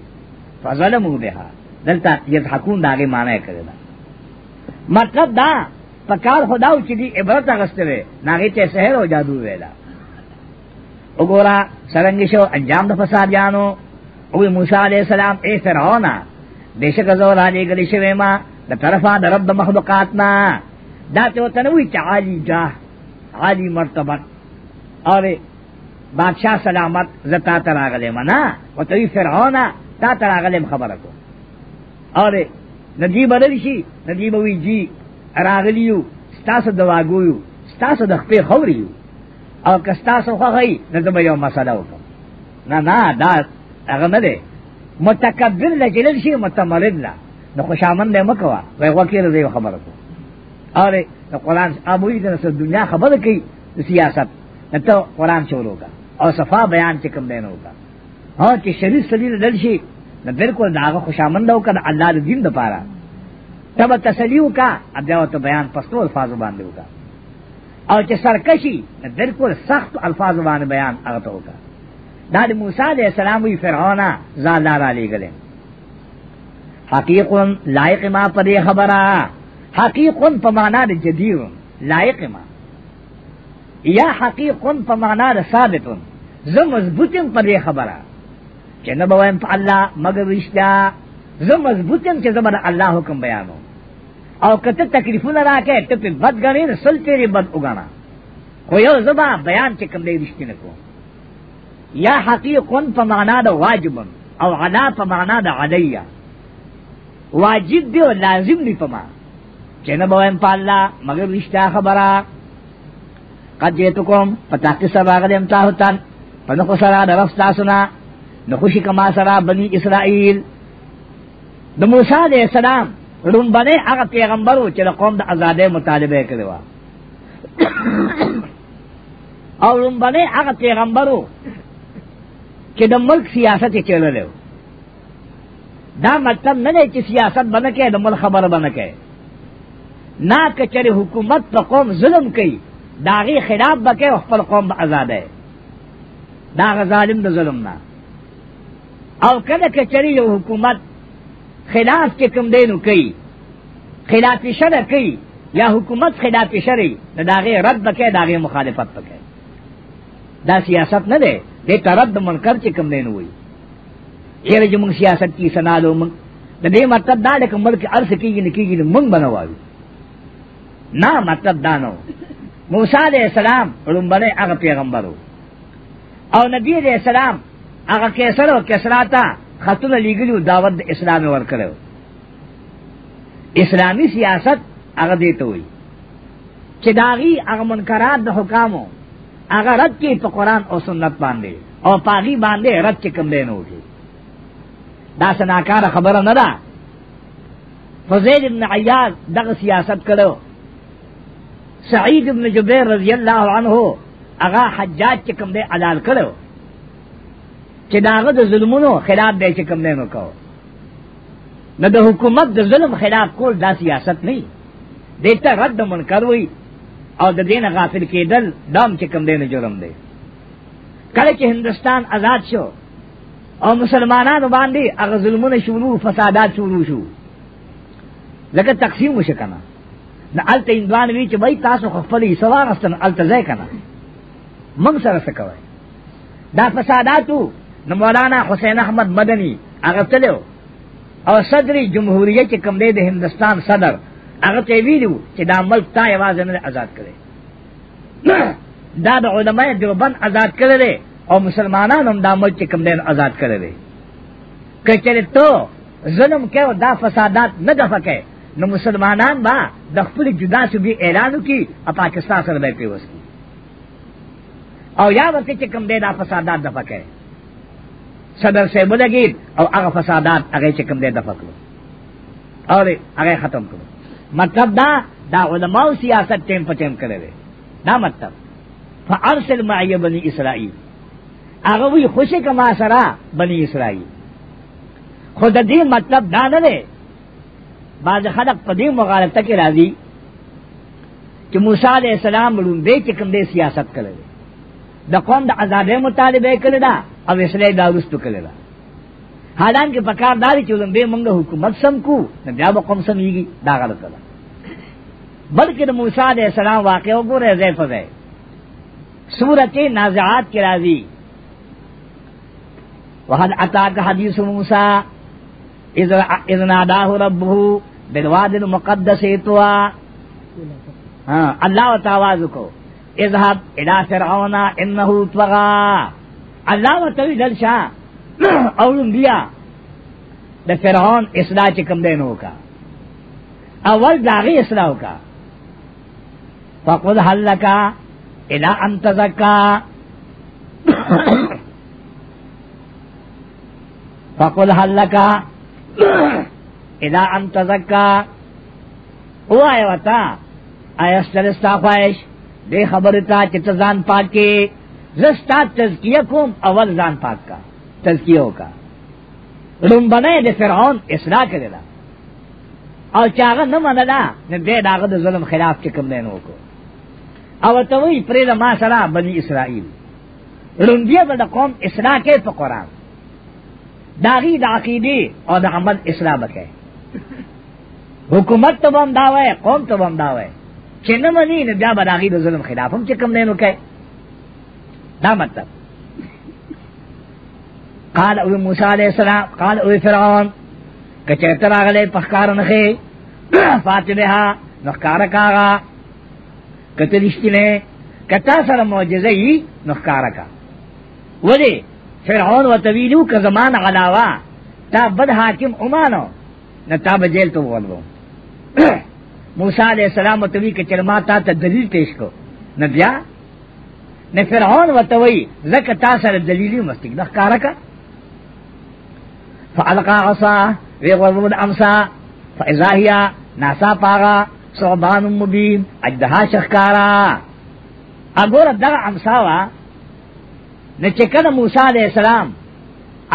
فظلموا بها دلته یضحکون دا هغه معنی کړل مطلب دا پکار خدا او چې دی عبرت اغستره ناغه ته سحر او جادو ویلا وګورا څنګه شو انجام د فساد جانو او موسی علی السلام اے فرعون دیشک زو را دې ګل شوی ما د طرفا د رب مخلوقاتنا دا ته وتنوي چې عالی جاه عالی مرتبه اره بادشاہ سلامت زتا تراغل منا و توی فرعونا تا تراغل خبر کو اور نجیب علیشی نجیب وی جی راغلیو ستاس دواگویو ستاس دخپی خوریو او کستاس خوخی نظم یو مسئلہ وکم نا نا دا اغم دے متکبر لجلل شی متمرد لا نو خوشامن دے مکوا وی وکیل دے خبر کو اور قرآن ابوی دنیا خبر کی سیاست نہ تو قرآن شروع کا او صفا بیان چې کوم دین وکا او چې شریف سلیل دل شي نو بالکل داغه خوشامند او کړه الله دې دین د پاره تب تسلیو کا اداو ته بیان پستو الفاظ باندې وکا او چې سرکشي نو بالکل سخت الفاظ باندې بیان هغه ته وکا دا د موسی علیہ السلام وی فرعون زالار علی گله حقیق لائق ما پر خبره حقیق په معنا د جدیر لائق ما یا حقیق په معنا د ثابتون زه مضبوطم په دې خبره چې نه به وایم په الله مګر رښتیا زه مضبوطم چې زه به الله حکم بیانو او کته تکلیفونه راکې ته په بد غړې رسل تیری بد وګانا خو یو زبا بیان چې کوم دې رښتینه کو یا حقیقن په معنا د واجبن او علا په معنا د علیا واجب دی او لازم دی په ما چې نه به وایم په الله مګر رښتیا خبره قد جئتكم فتحقص باغ الامتاهتان پنخو سرا درف تاسنا نخوشی کما سرا بنی اسرائیل د موسی علیہ السلام رنبنے اغا پیغمبرو چې د قوم د ازادۍ مطالبه کړو او رنبنے اغا پیغمبرو چې د ملک سیاست یې چلولو دا مطلب نه دی چې سیاست باندې کې د ملک خبر باندې کې نه کچره حکومت په قوم ظلم کوي داغي خلاف بکې خپل قوم آزاد ہے دا ظالم د ظلم نه او کله کچری یو حکومت خلاف کې کم دینو کوي خلاف شرع کوي یا حکومت خلاف شرع نه داغه رد بکې داغه مخالفت بکې دا سیاست نه ده دې ترد منکر چې کم دینو وي چیرې چې موږ سیاست کې سنالو موږ د دې مطلب دا د ملک ارث کېږي نه کېږي موږ بنوایو نه مطلب دا نو موسی عليه السلام رومبره هغه پیغمبرو او نبی علیہ السلام هغه کیسر او کسراتا خطونه لګلو دعوت د اسلام ورکړو اسلامی سیاست هغه دیته وي چې داغي هغه منکرات د حکامو هغه رد کې په قران او سنت باندې او پاغي باندې رد کې کم دی نه وږي دا سناکار خبره نه ده فزید ابن عیاض دغه سیاست کړو سعید ابن جبیر رضی الله عنه هغه حجاج چې کوم دی علال کړو چې داغه د ظلمونو خلاف دی چې کوم دی نو کو نه د حکومت د ظلم خلاف کول دا سیاست نه دی ته رد منکر وي او د دین غافل کېدل دام چې کوم دی نه جرم دی کله چې هندستان آزاد شو او مسلمانانو باندې هغه ظلمونه شروع فسادات شروع شو لکه تقسیم وشکنه نه الته اندوان وی چې وای تاسو خپلې سوار استن الته ځای کنه منگ سر سکوئے دا فساداتو مولانا حسین احمد مدنی اگر تلو او صدر جمہوریہ کے کمرے دے ہندوستان صدر اگر تے ویلو کہ دا ملک تا آواز نے آزاد کرے دا دا علماء دیوبند آزاد کرے دے او مسلمانان ہم دا ملک کے کمرے آزاد کرے دے کہ چلے تو ظلم کے دا فسادات نہ دفع کے نو مسلمانان با دخل جدا سے بھی اعلانو کی اپاکستان سر بیٹھے اس کی او یا وقت چې کم دی دا فسادات دفع کړي صدر سے بلگید او هغه فسادات هغه چې کم دی دفع کړو او هغه ختم کړو مطلب دا دا علماء سیاست ټیم په ټیم کړي دا مطلب فارسل معي بني اسرائيل هغه وی خوشی کما سره بني اسرائيل خود دې مطلب دا نه دی بعض خلق په دې مغالطه کې راځي چې موسی عليه السلام لون دې چې کوم دې سیاست کړي د قوم د عذابې مطالبه کړی دا او اسلام دا ورستو کړی دا حالانکه په کار داري چې لمبه موږ حکومت سم کو نه بیا به قوم سمېږي دا غلط ده بلکې د موسی عليه السلام واقع وګوره زیف ده سورت نازعات کی راضی وحد اتاک حدیث موسی اذ ناداه ربه بالواد المقدس اتوا ہاں اللہ تعالی کو اذهب الى فرعون انه طغى الله وتعالى دلشا او بیا د فرعون اصلاح چکم دینو کا اول داغی اصلاح کا فقد حل لکا الى ان تزکا فقد حل لکا الى ان تزکا او آئے وطا آئے استرستا خواہش دے خبر تا چت زان پاک کے زستا تزکیہ کوم اول زان پاک کا تزکیہ کا روم بنے دے فرعون اصلاح کرے دا او چاغه نه منلا نه دې داغه د ظلم خلاف چې کوم دین وکړو او ته وی پرې ما سره بنی اسرائیل روندیه به د قوم اصلاح کې په قران داغي د عقیده او د عمل اصلاح وکړي حکومت ته هم دا وای قوم ته هم دا وای چې نه مني نه بیا بداغي د ظلم خلاف هم چې کم نه نو کوي دا مطلب قال او موسی علیہ السلام قال او فرعون کچه تر هغه په ښکار نه خي فاتبه نو ښکار کاغا کته لښتینه کتا سره معجزه ای نو ښکار کا ولی فرعون وتویلو ک زمان علاوه تا بد حاکم عمانو نتا بجیل تو ولو موسی علیہ السلام وتوی کې چرما تا ته دلیل پیش کو نه بیا نه فرعون وتوی زکه تا سره دلیلی مستګ د ښکارا کا فالقا عصا وی غرمد امسا فاذا هي ناسا پاغا صعبان مبین اجدها شخکارا اگور دغه امسا وا نه چې کله موسی علیہ السلام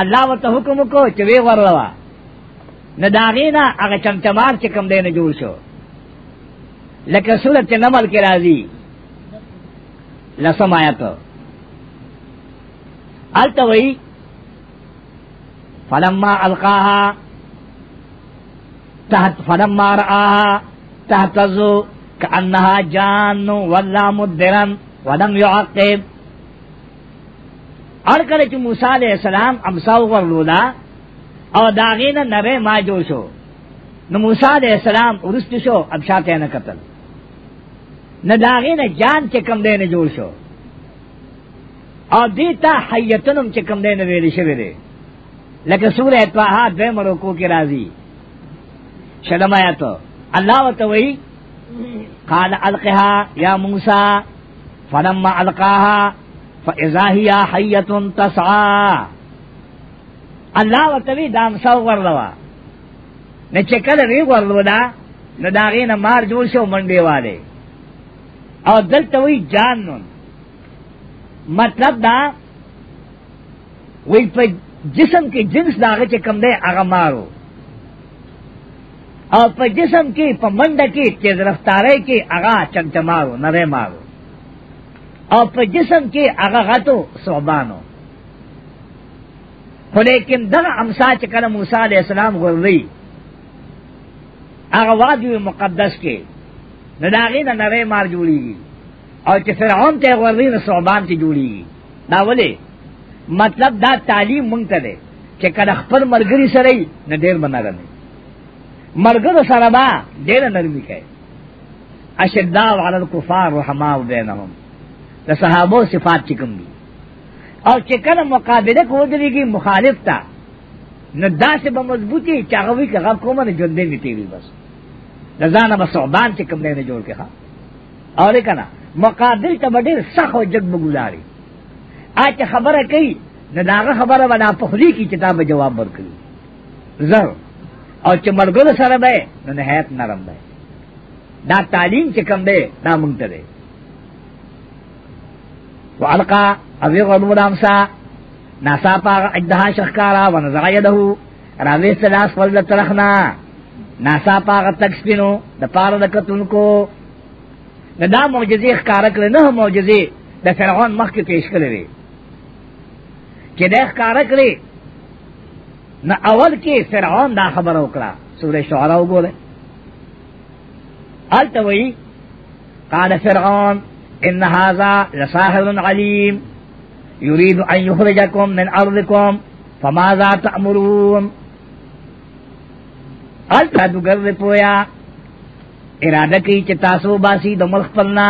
الله وت حکم کو چې وی ورلوا نه داغینا هغه چمچمار چې کم دینه جوړ شو لکه سورت نمل کې راځي لسم آیت الته وی فلما القاها تحت فلما رآها تهتز كأنها جان ولا مدبرا ولم يعقب اور کله چې موسی علیہ السلام امسا ورلودا او داغینه نوې ما جوشو نو موسی علیہ السلام ورست شو ابشاته نه قتل نه داغې نه جان چې کم دی نه جوړ شو او دې ته حیتنم چې کم دی نه ویل شوی دی لکه سورې طه دې مرکو کې راځي شلم آیات الله وتوي قال القها يا موسى فلما القاها فاذا هي حيه تسعى الله وتوي دام سو ورلوا نه چکل ری ورلوا دا نه داغې نه مار جوړ شو منډې والے او دلته وی جانون مطلب دا وی په جسم کې جنس داغه چې کم دی هغه مارو او په جسم کې په منډه کې تیز رفتارې کې هغه چنګ مارو نه مارو او په جسم کې هغه غاتو صوبانو خو لیکن دغه امسا چې کله موسی علی السلام غوړی هغه وادي مقدس کې نو داغی نا نوے مار جوڑی گی اور چی فرعون تے غرری نا صعبان تی جوڑی گی دا ولی مطلب دا تعلیم منگتا دے چی کد اخپر مرگری سرائی نا دیر بنا رنے مرگر سربا دیر نرمی کئے اشداو علی الکفار رحماو بینہم دا صحابو صفات چکم دی اور چکر مقابلہ کو دلی کی مخالف تھا نہ دا سے بمضبوطی چاغوی کا غب کو من جندے میں تیری بس نزان بسعبان چې کوم نه جوړ کې ښا اور کنا مقابل ته ډېر سخت او جګ بګولاري اته خبره کوي نه داغه خبره ودا په خلی کی کتاب جواب ورکړي زر او چې مرګل سره به نه نهایت نرم به دا تعلیم چې کوم دی دا مونږ ته دی وعلقا ابي غنم دامسا ناسا پاغ اجدها شخکارا ونزع يده راویست لاس ولد ترخنا ناسا پاغه تک سپینو د پاره د کتونکو نه دا معجزې ښکارا کړل نه معجزې د فرعون مخ کې پیش کړلې چې دا ښکارا کړې نه اول کې فرعون دا خبره وکړه سورې شعراء وګوره التوي قال فرعون ان هذا لساحر عليم يريد ان يخرجكم من ارضكم فماذا تأمرون ال جادوگر دے پویا ارادہ کی چتا سو باسی د ملک پلنا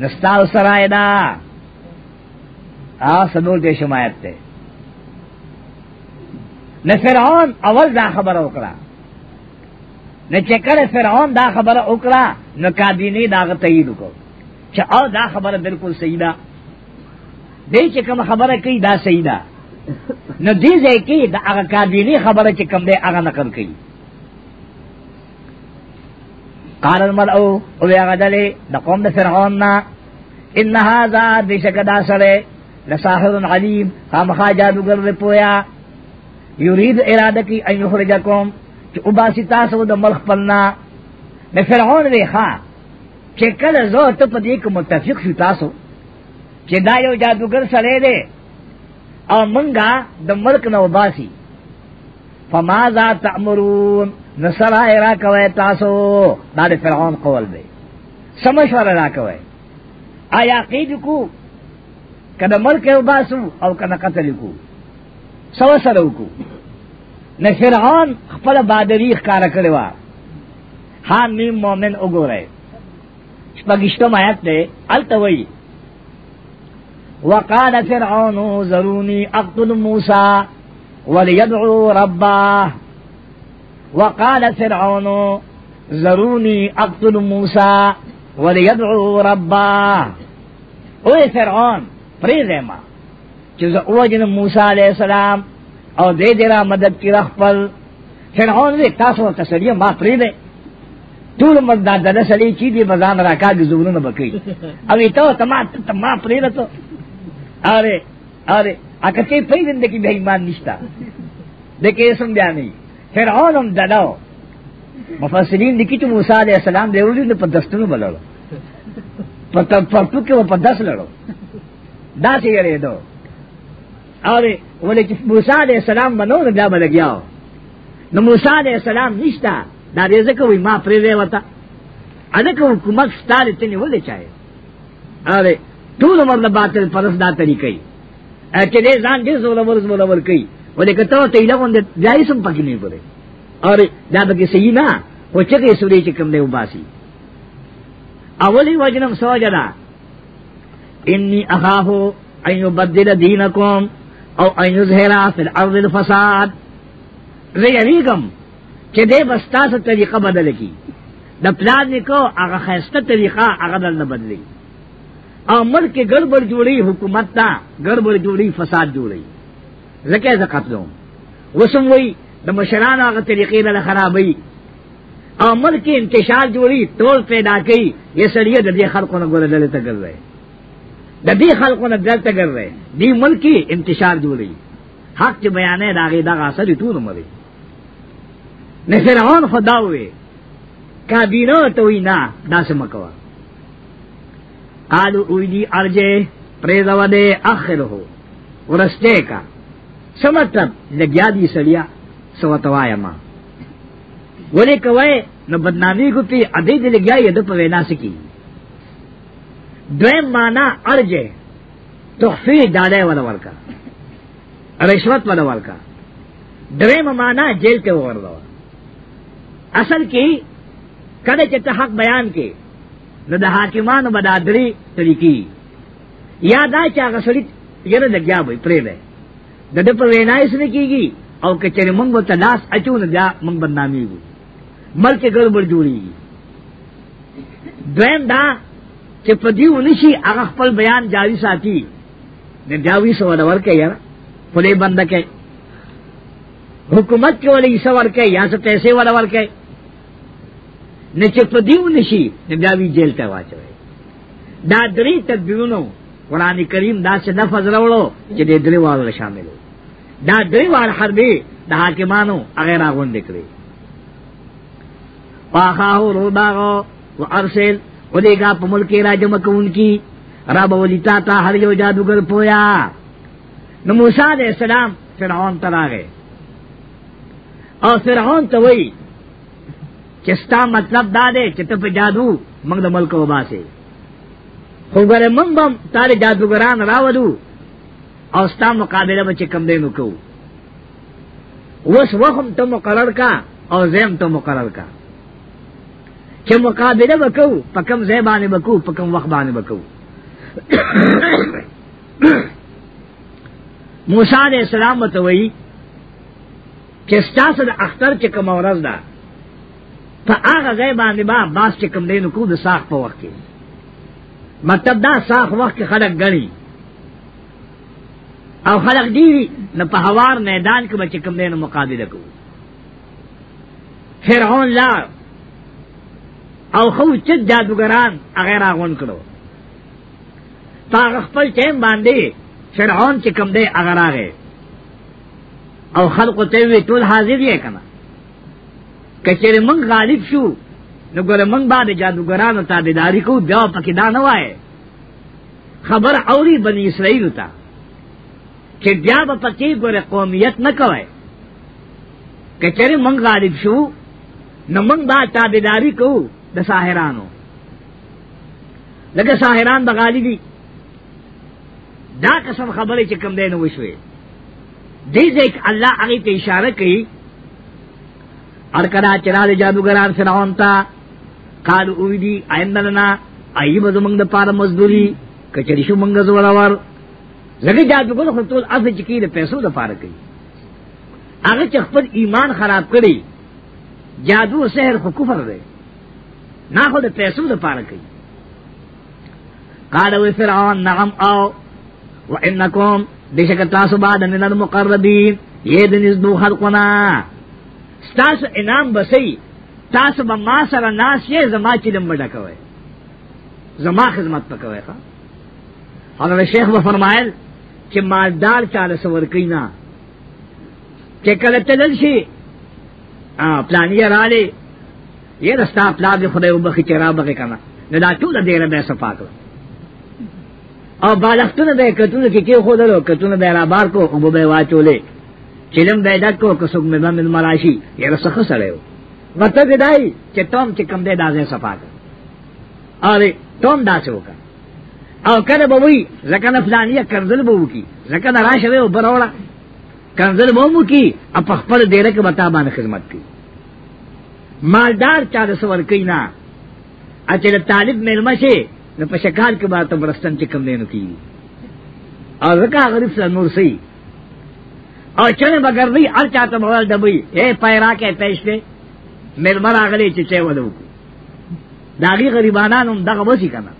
نستا سرائے دا آ سنور دے شمایت تے نہ فرعون اول دا خبر اوکڑا نہ چکر فرعون دا خبر اوکڑا نہ کابینی داغ تعید کو چھ او دا خبر بالکل سیدہ دے چکم خبر کی دا سیدہ نہ دی زے کی دا اگر کابینی خبر چکم دے اگر نقل کی قال المرء او هغه دلې د قوم د فرعون نه ان هاذا بشک دا سره لساحر علیم خامخا جادوګر دی پویا یرید اراده کی ان یخرجکم چې وباسی تاسو د ملک پلنا د فرعون وی ښا چې کله زه ته په دې کې متفق شو تاسو چې دا یو جادوګر سره دی او منګه د ملک نو باسی فما ذا تأمرون نسرا ایرا کوئے تاسو دار فرعون قول دے سمجھ والا را کوئے آیا قید کو کنا ملک او باسو او کنا قتل کو سو سرو کو نہ فرعون خپل بادریخ کار کروا ہاں نیم مومن اگو رہے شپگشتم آیت دے التوئی وقال فرعون ذروني اقتل موسى وليدعو ربه وقال فرعون ضروني اقتل موسى وليدعو ربا اوے فرعون پریزے ما چیز اوجن موسیٰ علیہ السلام او دے دیرا مدد کی رخ پر فرعون دے تاسو تسلیہ ما پریزے ټول مزدا د نسلی چی دی مزان راکا د زورونه بکی او ایتو تما تما پریرتو اره اره اکه په دې زندگی به ایمان نشتا دکې سم بیا نه فرعون هم دلو مفسرین لکی چې موسی علیہ السلام دی ورته په دستونو بللو په پټو کې په دس لړو دا څه یې دو اره ولې چې موسی علیہ السلام باندې دا بلګیاو نو موسی علیہ السلام نشتا دا رزق وي ما پرې وتا انکه حکومت ستاره تنه ولې چای اره ټول مرله باطل پرس دا طریقې اچ دې ځان دې زول ورز مول ور کوي ولې کته ته ایله باندې جایز هم پکې نه پره اور دا به صحیح نه او چې کې سوري چې کوم دی وباسي اولی وجنم سوجدا انی اخافو ان یبدل دینکم او ان یظهر فی الارض الفساد زه یریګم چې دې بستا څه طریقه بدل کی د پلان نکو هغه خسته طریقه هغه دل نه بدلی او ملک ګړبړ جوړی حکومت تا ګړبړ جوړی فساد جوړی زکه ز قتلو وسم وی د مشران هغه طریقې نه خرابې عمل کې انتشار جوړي ټول پیدا کړي یې سړی د دې خلکو نه ګورل دلته ته ګرځي د دې خلکو نه دلته ګرځي دې ملک کې انتشار جوړي حق چې بیانې داغه دغه اثر ټول مري نه فرعون خدا وي کابینه ته وینا داس مکوا قالو وی دی ارجه پریزو دے اخر ہو ورستے کا سم لگیا دی سڑیا سوتوایا ماں بولے کوئے نہ بدنامی کو پی ادھی دل گیا یہ دو پوینا سکی دویم مانا ارجے تو فی دادے والا وال کا رشوت والا وال کا دویم مانا جیل کے وہ دو اصل کی کدے چت حق بیان کے نہ دا حاکمان و بدادری طریقی یاد آئے چاہ سڑی یہ لگیا بھائی پریم ہے د د په وینا یې سره کیږي او کچره مونږ به تلاس اچو نه بیا مونږ بدنامي وو ملک ګړبړ جوړیږي دویم دا چې په دې ونشي هغه خپل بیان جاری ساتي نه جاوي سو دا ورکه یاره پلي بند کې حکومت کې ولې سو ورکه یا څه پیسې ولا ورکه نه چې په دې ونشي نه جاوي جیل ته واچوي دا درې تدبیرونو قرآن کریم دا سے نفذ روڑو چی دے دریوار را شاملو دا دریوار حربی دا حاکمانو اغیر آغون دکلی پاخاہو رو داغو و ارسل قدے گا پا ملکی را جمع کون کی رب ولیتا تا ہر یو جادوگر پویا نموسیٰ علیہ السلام فرعون تر آگئے اور فرعون تو وہی چستا مطلب دا دے چتپ جادو منگ ملک وبا سے خو ګره مونږ به تاره جادوګران راوړو او ستا مقابله به چې کم دینو کوو وس وخم ته مقرر کا او زم ته مقرر کا چې مقابله وکاو پکم زې باندې وکاو پکم وخت باندې وکاو موسی علیہ السلام ته وایي چې ستاسو د اختر چې کوم ورځ ده په هغه ځای باندې با باس چې کوم دین کو د ساخ په وخت کې مطلب دا صاف وقت خلق گڑی او خلق دیوی نو په هوار میدان کې بچ کم دینو مقابله کو فرعون لار او خو چې جادوګران هغه راغون کړو تا خپل ټیم باندې فرعون چې کم دی هغه راغې او خلق ته وی ټول حاضر یې کنا کچېره مونږ غالب شو نو ګوره مونږ باندې جادوګرانو تابعداري کو بیا پکې دا نه وای خبر اوري بنی اسرائیل ته چې بیا به پکې ګوره قومیت نه کوي کچره مونږ غالب شو نو مونږ با تابعداري کو د ساحرانو لکه ساحران به غالبي دا قسم خبره چې کم دی نو وشوي دې ځکه الله هغه ته اشاره کوي اور کرا چرا دے جادوگران فرعون تا قال او دی ایندلنا ایب زمنګ د پاره مزدوری کچری شو منګ زولاور زګی جادو کو خو ټول اف چکی د پیسو د پاره کوي هغه چې خپل ایمان خراب کړي جادو سحر خو کفر دی نه خو د پیسو د پاره کوي قال و فرعون نعم او وانکم بشک تاسو بعد من المقربین یې د نزدو خلقنا ستاسو انعام بسی تاسو به ما سره ناس یې زما چې لمبډه کوي زما خدمت پکوي ښا حضرت شیخ به فرمایل چې مالدار چاله سور کینا چې کله تلل شي ا پلان یې راړي یې رستا پلان دې خدای وبخي چې را بغه کنه نه دا ټول دې نه به صفا کړو او بالښتونه به کتونه کې کې خودلو کتونه به را بار کو او به واچولې چلم به ډک کو کسب مې باندې مراشي یې رسخه سره یو مطلب دای چې تم چې کم دې دازې صفا کړ اره تم داسې وکړ او کله به وی زکه نه فلانیه کنزل به وکی زکه نه راشه به وبروړه کنزل به وکی اپ خپل ډیره کې بتا باندې خدمت کی مالدار چا د سور کینا اچل طالب مېلمه شي نو په شکار کې به تم رستن چې کم دینو کی او زکه غریب سره نور سي او چنه بغیر دی ار چاته موال دبي اے پیرا کې پېښته ملمر آغلی چې چای ولو داغي غریبانان هم دغه وسی کنه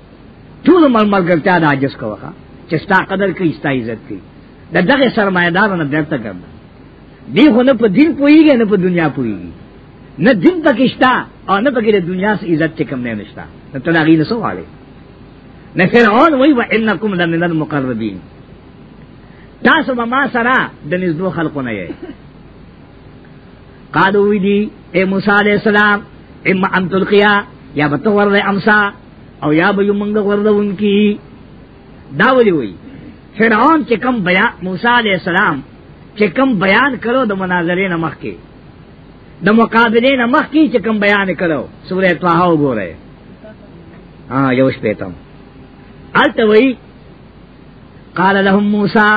ټول ملمر ګټه د عجز کوخه چې ستا قدر کوي ستا عزت کوي د دغه سرمایدار نه درته کړم دی خو نه په دین پويږي نه په دنیا پويږي نه دین پکشتا او نه پکې د دنیا سه عزت کم نه نشتا نو ته لاغي نه سو واله نه فرعون وای و انکم لمن المقربین تاسو ما سره د نږدې خلقونه یې قالو وی دی اے موسی علیہ السلام اما ان تلقیا یا بتور امسا او یا به یمنګ وردونکی دا وی وی فرعون چې کم بیان موسی علیہ السلام چې کم بیان کړو د مناظرې نمخ کې د مقابلې نمخ کې چې کم بیان کړو سورہ طه وګوره ها یو شپیتم البته وی قال لهم موسی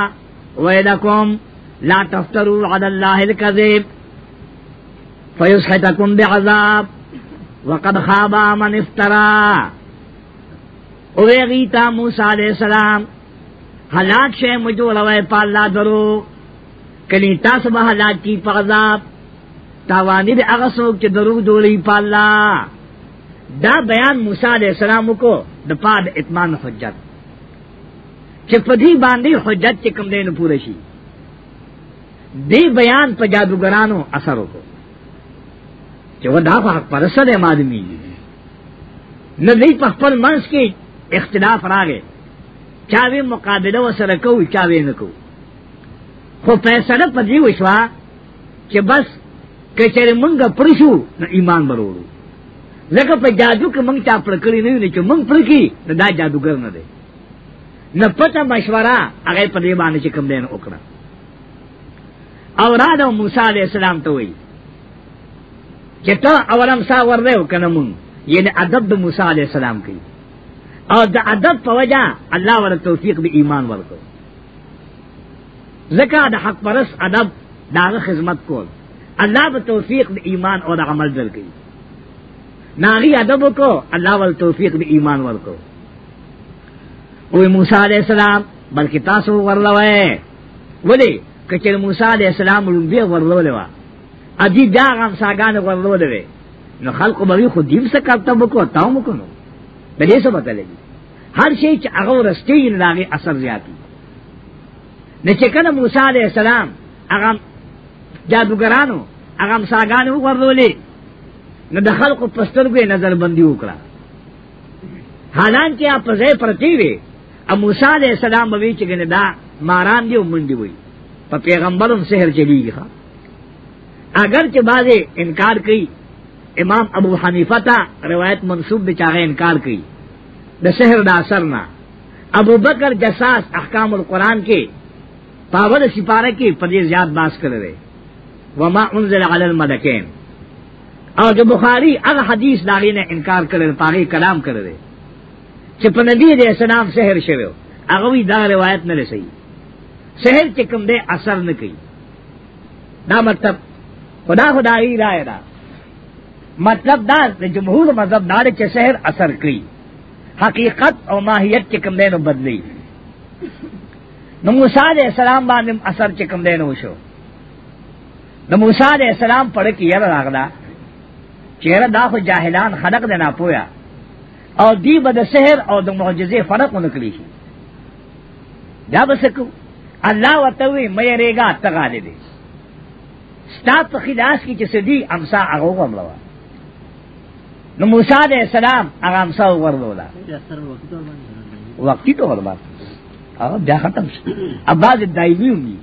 ويلكم لا تفتروا على الله الكذب فیسحتکم بعذاب وقد خوابا من افترا اوے غیتا موسیٰ علیہ السلام حلاک شے مجھو روے پا اللہ درو کلی تاس با حلاک کی پا عذاب تاوانی دے اغسوک چے درو دولی پا اللہ دا بیان موسیٰ علیہ السلام کو دپا دے اتمان حجت چے پدھی باندی حجت چے کم دین پورشی دی بیان پا جادوگرانو اثروں کو چې ودا خو حق پر سره مادمي نه دې په خپل منځ کې اختلاف راغی چا وی مقابله وسره کوي چا وی نه کوي خو فیصله پدې وشوا چې بس کچر مونږ پرشو نو ایمان برورو لکه په جادو کې مونږ چا پر کړی نه چې مونږ پر کی نه دا جادوګر نه دی نه پته مشوره هغه پدې باندې چې کوم دین وکړه او را د موسی عليه السلام ته وایي چې تا اولم سا ورده وکنمون یعنی ادب د موسی علی السلام کوي او د ادب په وجہ الله ور توفیق به ایمان ورکو زکه د حق پرس ادب داغه خدمت کول الله به توفیق د ایمان او د عمل دل کوي ناغي ادب کو الله ول توفیق د ایمان ورکو او موسی علی السلام بلکې تاسو ورلوه ولی کچې موسی علی السلام لږ به ورلوه ادی دا غم ساگان غرلو دوے نو خلق بوی خود دیم سے کرتا بکو تاو مکنو بلے سو بکلے گی ہر شئی چا اغو رستی ان لاغی اثر زیادی نچکن موسیٰ علیہ السلام اغم جادوگرانو اغم ساگانو غرلو لے نو دا خلق پسترگوی نظر بندی اکڑا حالانکہ آپ پزے پرتی وے اب موسیٰ علیہ السلام بوی چکن دا ماران دیو مندی وی پا پیغمبرم سحر چلی گی خواہ اگر چې بعضې انکار کوي امام ابو حنیفه ته روایت منسوب دی چاغه انکار کوي د شهر د اثر نه ابو بکر جساس احکام القرآن کې پاول سپاره کې پدې زیات باس کړی وما انزل علی الملکین او د بخاری هغه حدیث داغې نه انکار کړی پاغه کلام کړی چې په نبی دې سلام شهر شوی هغه وی دا روایت نه لسی شهر چې کوم دې اثر نه کوي دا مطلب خدا خدای رائے دا مطلب دا جمهور مذہب دار چې شہر اثر کړی حقیقت او ماهیت کې کم دینو بدلی نو موسی علیہ السلام باندې اثر چې کم دینو وشو نو موسی علیہ السلام پړ کې یره راغلا چیرې دا خو جاهلان خلق نه پویا او دی بد سحر او د معجزې فرق ونکړي شي دا بسکو الله وتوي مې ریګا تغاله دي ستا په خلاص کې چې سدي امسا هغه وګملوا نو موسی عليه السلام هغه امسا وګرځولا وقتی ټول باندې هغه بیا ختم شو اباز دایمي وي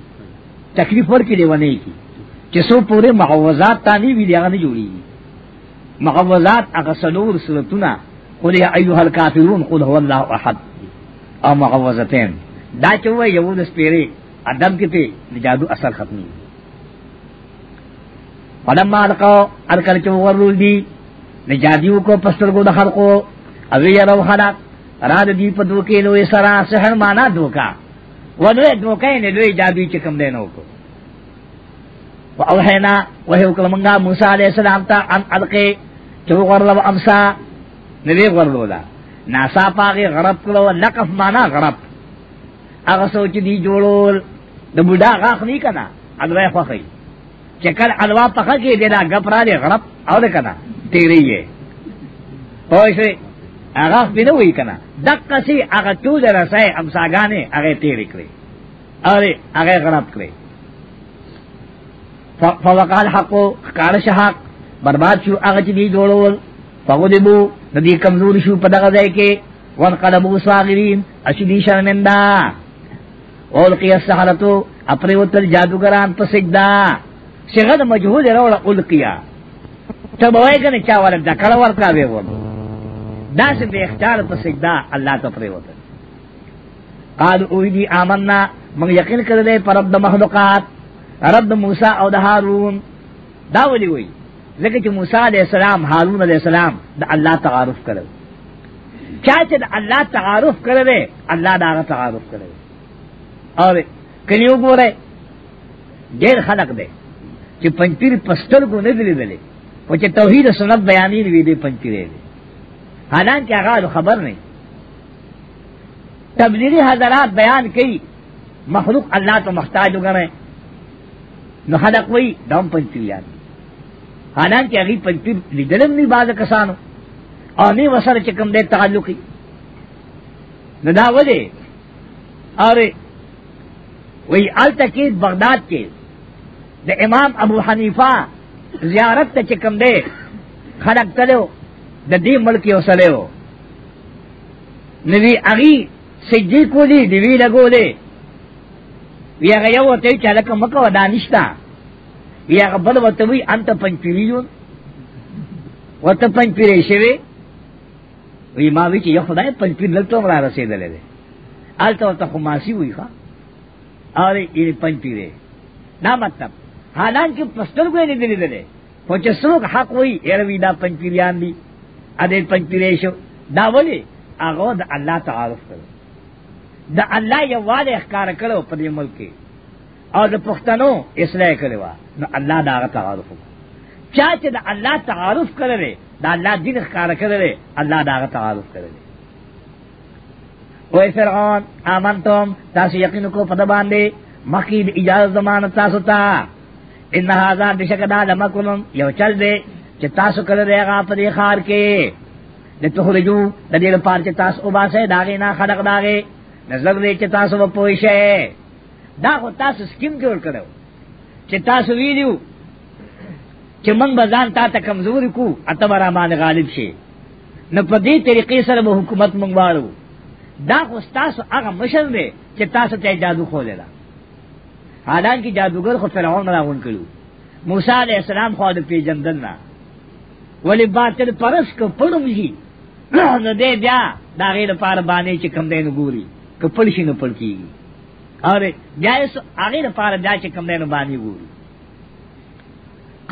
تکلیف ورکې دی ونه کی چې سو پوره معوضات تانی وی دی هغه نه جوړیږي معوضات هغه سلور سورتونه قل یا ایها الکافرون قل هو الله احد او معوضتین دا چې وایو د سپیری ادم کې ته جادو اصل ختمي فلما القو الکل چو ورول دی نجادیو کو پسترگو دخل کو اوی یرو خلق راد دی پا دوکی لوی سرا سحر مانا دوکا ولوی دوکی نلوی جادوی چکم دینو کو و اوحینا وحی اکرمنگا موسیٰ علیہ السلام تا ان علقی چو غرلو امسا نوی غرلو دا ناسا پاگی غرب کلو لقف مانا غرب اغسو چی دی جوڑول دبودا غاخ نی کنا ادوی خوخی چکل حلوا پخا کی دینا گپرا دے غرب او دے کنا تیری یہ پوشے آغا بھی نہ ہوئی کنا دقا سی آغا تو دے رسائے امساگانے آغا تیری کرے اور آغا غرب کرے فوقال حقو کارش حق برباد شو آغا چی دی جوڑول فغدبو ندی کمزور شو پدغ دے کے وانقلبو سواغرین اشدی شرمندہ اولقی السحرتو اپنے اتر جادوگران پسجدہ صيغه د مجهول راوړه القیا ته به وای کنه چا ورک دا کړه ورکا به و دا سه به اختیار په سجدا الله ته پرې وته قال اوهدی آمنا موږ یقین کړل پر رب د مخلوقات رب د موسی او د هارون دا ولي وای لکه چې موسی علیہ السلام هارون علیہ السلام د الله تعارف کړو چا چې د الله تعارف کړو الله دا هغه تعارف کړو اور کلیو ګوره ډیر خلق دی چې پنځپیر پستر کو نه دی ویلې او چې توحید او سنت بیانې وی دی پنځپیر دی حالانکه هغه خبر نه تبلیغی حضرات بیان کړي مخلوق الله ته محتاج وګڼي نو خلق وی دام پنځپیر یاد حالانکه هغه پنځپیر لیدلم نه باز کسانو او نه وسره چې کوم دې تعلقي نه دا وله اره وی آل تکید بغداد کې د امام ابو حنیفه زیارت ته چکم دی خلق تلو د دې ملک یو سلو نوی اغي سجدي کولی دی وی لګولې وی هغه یو ته چلک مکو دانشتا وی هغه بل وته وی انت پنځپیریو وته پنځپیری شوی وی ما وی چې یو خدای پنځپیر لته را رسیدلې ده آلته ته خماسي وی ښا اره یې پنځپیری دا مطلب حالانکہ پستر کو نہیں دلی دلے وہ چسوک حق ہوئی ایروی دا پنچیریان دی ادے پنچیریشو دا ولی آغو دا اللہ تعارف کرو دا اللہ یوال اخکار کرو پدی ملکی او دا پختنو اصلاح کرو نو اللہ دا آغا تعارف کرو چاچے دا اللہ تعارف کرو دا اللہ دین اخکار کرو اللہ دا آغا تعارف کرو اوے فرعون آمنتم تاسو یقین کو پتہ باندے مقید اجازت زمان تاسو تا ان هاذا بشک دا لمکنم یو چل دے چې تاسو کړه دی هغه په دې خار کې د تخرجو د دې لپاره چې تاسو او باسه داغه نه خلق داغه نظر دې چې تاسو په پوښه دا خو تاسو سکیم جوړ کړو چې تاسو ویلو چې موږ بزان تا ته کمزوري کو اتبر مان غالب شي نو په دې طریقې سره به حکومت منغواړو دا خو تاسو هغه مشر دی چې تاسو ته جادو خولې حالان کی جادوگر خود فرعون راغون کړو موسی علیہ السلام خو د پیجندل نه ولی باطل پرس کو پړم جی نو دې بیا دا غیر پار باندې چې کم دین ګوري کپل شي نه پړ کیږي اور بیا اس هغه پار بیا چې کم دین باندې ګوري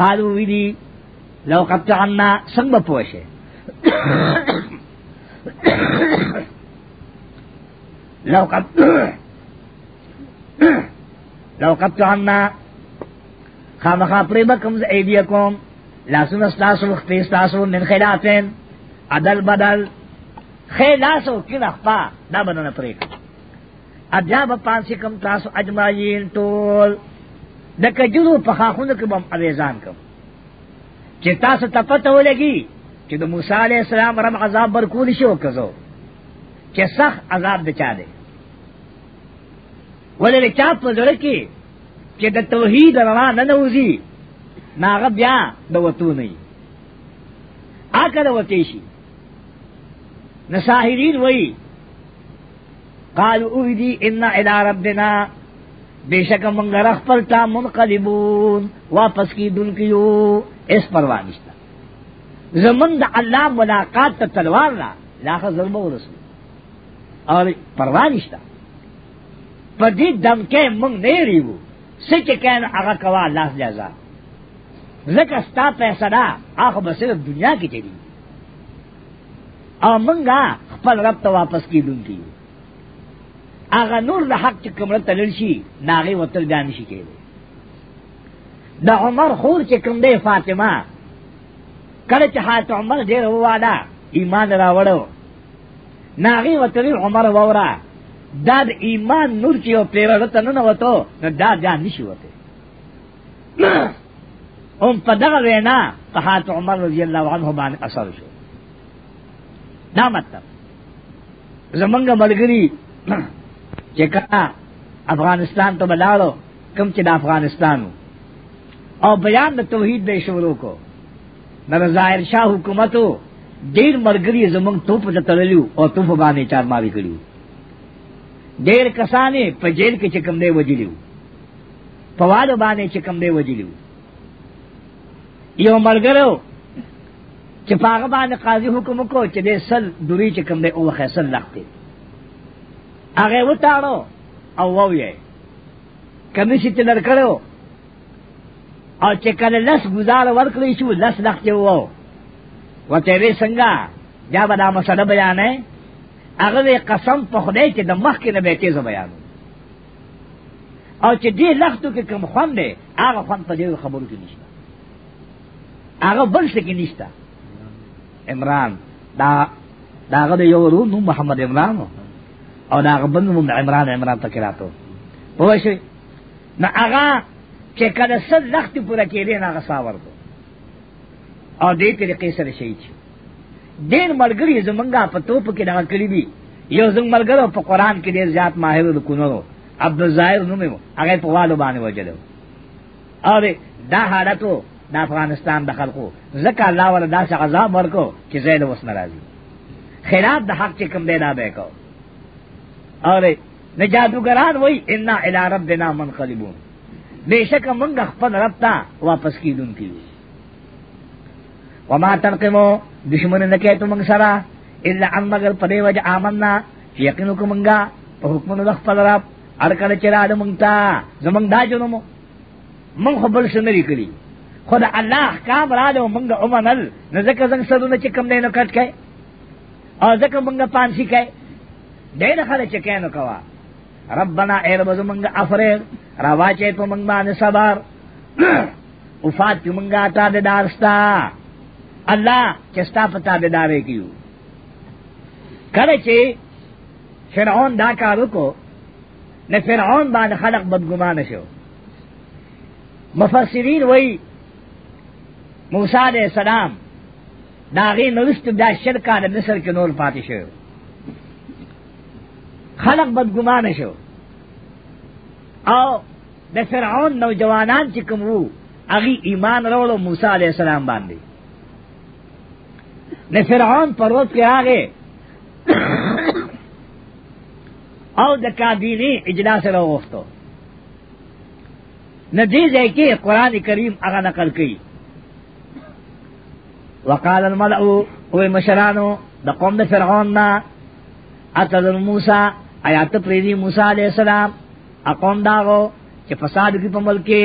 قالو وی دی لو قطعنا څنګه پوشه لو قطعنا لو قبط عنا خامخا پریبکم زیدیکم لاسون استاسو اختی استاسو من خلافین عدل بدل خلاسو کن اخفا دا بدن پریب اجاب پانسکم تاسو اجمعین طول دکا جلو پخاخون کبم عویزان کم چی تاسو تپتو لگی چی دو موسیٰ علیہ السلام رم عذاب برکول شو کزو چی سخت عذاب دچا دے ولې چا په زړه کې چې د توحید رڼا نه نوځي ناغه بیا د وتو نه آکره وتی شي نساهرین وای قالو اوهدی ان الى ربنا بیشک منگ رخ پر تا منقلبون واپس کی دن کیو اس پر وانشتا زمن دا اللہ ملاقات تا تلوار را لاخر ظلم و رسول اور پروانشتا په دې دم کې مونږ نه ریو سچ کین هغه کوا الله جزا زکه ستا پیسې دا هغه به صرف دنیا کې چي او مونږه خپل رب ته واپس کیدونکي هغه نور د حق چې کومه تلل شي ناغي وتل ځان شي کېږي د عمر خور چې کوم دی فاطمه کله چې حضرت عمر ډیر وواده ایمان راوړو ناغي وتل عمر وورا دا د ایمان نور چې او پیرړه ته نه وته نو دا ځان نشي وته هم په دغه وینا طحات عمر رضی الله عنه باندې اثر شو دا مطلب زمونږ ملګری چې کله افغانستان ته بلاړو کم چې د افغانستانو او بیان د توحید د شورو کو نو ظاهر شاه حکومتو ډیر ملګری زمونږ توپ ته تللو او توپ باندې چار ماری کړیو ډیر کسانې په جیل کې چکم دی وجلیو په واده باندې چکم دی وجلیو یو ملګرو چې پاغه باندې قاضي حکم کو چې دې سل دوری چکم دی او خیسل لخته هغه وتاړو او وویې کمی چې تلر کړو او چې کله لس گزار ورکړی شو لس لخته وو وته ری څنګه دا به دا مسله بیانې هغه قسم په خدای کې د مخ کې نه به تیز بیان او چې دې لختو کې کوم خوان دی هغه خوان په دې خبرو کې نشته هغه بل څه کې نشته عمران دا دا هغه یو ورو نو محمد عمران او دا هغه بل نو عمران عمران تکراتو په شي نو هغه چې کله سل لخت پوره کېدې نه هغه ساور او دې طریقې سره شي دین مرګری زمونږه په توپ کې دغه کړی دی یو زمونږ مرګرو په قران کې ډیر زیات ماهر د کونو عبد الظاهر نومې هغه په والو باندې وجلو اره دا حالتو د افغانستان د خلکو زکه الله ولا داسې عذاب ورکو چې زید وس ناراضي خلاف د حق چې کوم دی دا به کو اره نه جادوګران وای ان الى ربنا منقلبون بشک موږ خپل رب ته واپس کیدونکو وما تنقمو دشمن نکے تو منگ سرا الا ان مگر پدے وجہ آمنا یقینو کو منگا پا حکمن رخ پل رب ارکل چرا دا منگتا زمنگ دا جنمو منگ خبر سنری کلی خود اللہ احکام را دے منگ امنل نزکر زنگ سرو نچے کم دے نو کٹ کئے اور زکر منگ پانسی کئے دے نخل چکے نو کوا ربنا اے رب زمنگ افریغ رواچے پا منگ بان سبار افات پی منگا تا دے دارستا اللہ چستا پتا بیدارے کیو کرے چے فرعون دا کارو کو نہ فرعون بان خلق بدگمان شو مفسرین وئی موسی علیہ السلام داغی نوست دا شرکا دا مصر کے نور پاتی شو خلق بدگمان شو او د فرعون نوجوانان چې کوم وو اغي ایمان راوړو موسی علیہ السلام باندې نہ فرعون پروت کے آگے او د کابینی اجلاس راوختو ندیز ہے کہ قرآن کریم اغا نقل کی وقال الملع اوی مشرانو دا قوم دا فرعون نا اتدن موسیٰ آیات پریدی موسیٰ علیہ السلام اقوم داغو چه فساد کی پمل کے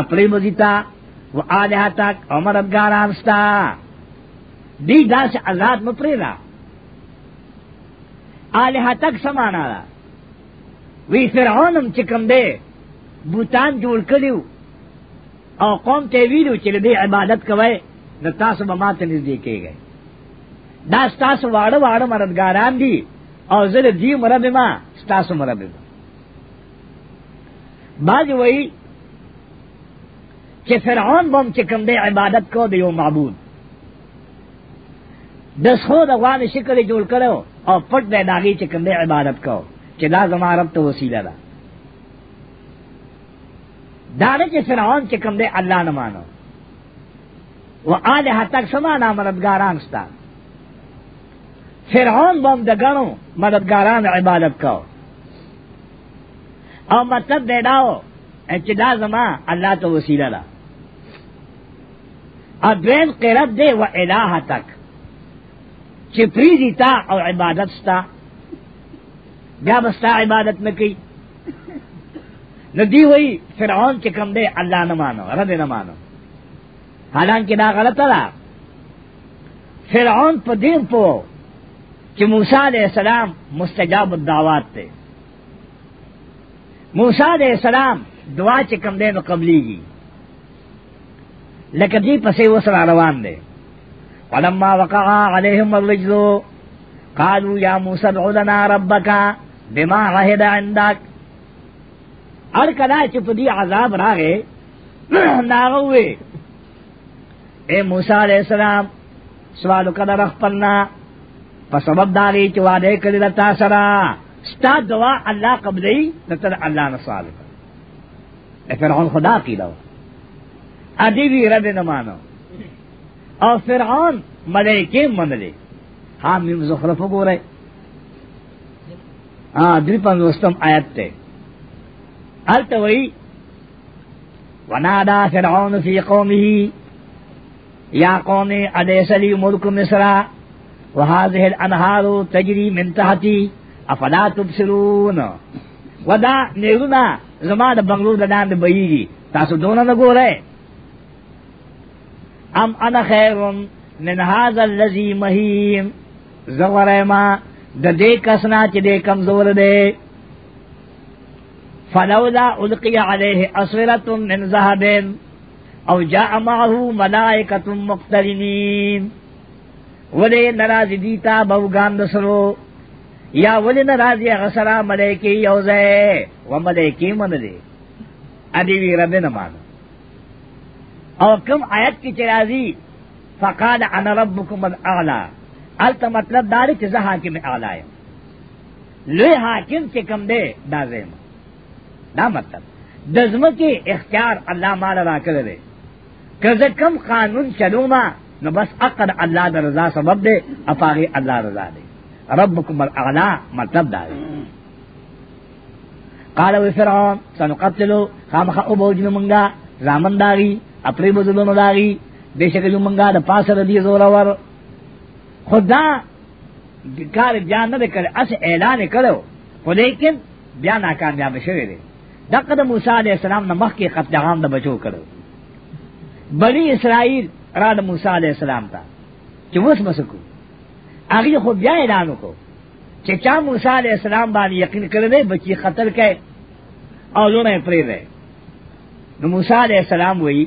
اپری مزیتا و آلہ تک عمر ابگاران ستا دی دا سے آزاد مپری را آلہ تک سمانا را وی فرعونم چکم دے بوتان جوړ کړیو او قوم ته ویلو چې دې عبادت کوي نو تاسو به ماته نږدې کېږئ دا تاسو واړه واړه مردګاران دي او زه دې مرب ما تاسو مرب ما باج وای چې فرعون بم چې کوم دې عبادت کو دی یو معبود دس خو د غوان شکل جوړ کړو او پټ به داغي چې کوم عبادت کو چې دا زما رب ته وسیله ده دا نه چې فرعون چې کوم دی الله نه مانو و آله تک سما نه مددګاران ستا فرعون بم د غنو مددګاران عبادت کو او مطلب دی داو چې دا زما الله ته وسیله ده ادوین قرب دی و الہ تک چې پریزی تا او عبادت ستا بیا بستا عبادت نه کوي نو دی وی فرعون چې کم دی الله نه مانو رب نه مانو حالانکه دا غلطه ده فرعون په دې په چې موسی علیہ السلام مستجاب الدعوات ته موسی علیہ السلام دعا چې کم دی نو قبليږي لکه دې پسې وسره روان دی ولما وقع عليهم الرجز قالوا يا موسى ادع لنا ربك بما عهد عندك ار کلا چې په دې عذاب راغې ناغوي اے موسی علیہ السلام سوال کړه رخپلنا په سبب داري چې وعده کړی لتا سره ستا دعا الله قبلې تر الله نصالک فرعون خدا کیلو ادي وی رد نه مانو او فرعون ملائکه منلې حامیم زخرف وګورئ ا دې په نوستم آیت ته البته وی ونادا فرعون فی قومه یا قوم الیس لی ملک مصر وهذه الانهار تجري من تحتي افلا تبصرون ودا نیرونا زما د بنگلور د دان د بېږي تاسو دونه نه ګورئ ام انا خیرن من هذا الذي مهین زغرما د دې کسنا چې دې کمزور دی فلولا القي عليه اسوره من ذهب او جاء معه ملائکه مقترنین ولې ناراض دي تا بوغان دسرو یا ولې ناراض یا غسرا ملائکه یوزه و ملائکه من دې ادي وی رب نه مان اور کم آیت کی چرازی فقال انا ربکم الاعلا التا مطلب داری چیزا حاکم اعلا ہے لوی حاکم چکم دے دا زیم دا مطلب دزم کی اختیار اللہ مالا را کردے کز کم قانون چلوما نو بس اقد اللہ دا رضا سبب دے افاغی اللہ رضا دے ربکم الاعلا مطلب داری قالو فرعون سنقتلو خامخا ابوجن منگا زامن داری اپنے مزلون داغی بے شک جو منگا دا پاس ردی زورا ور خدا کار بیا نہ کرے اس اعلان کرو خو لیکن بیا ناکامیاب شوی دے دقد موسی علیہ السلام نہ مخ کے قتل عام دا بچو کرو بنی اسرائیل را دا موسی علیہ السلام تا چې وس مسکو اغه خو بیا اعلان وکړو چې چا موسی علیہ السلام باندې یقین کړی بچی خطر کې او لونه پرې ده نو موسی علیہ السلام وایي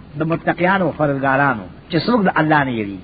د متقیانو فرزګارانو چې څوک د الله نه یریږي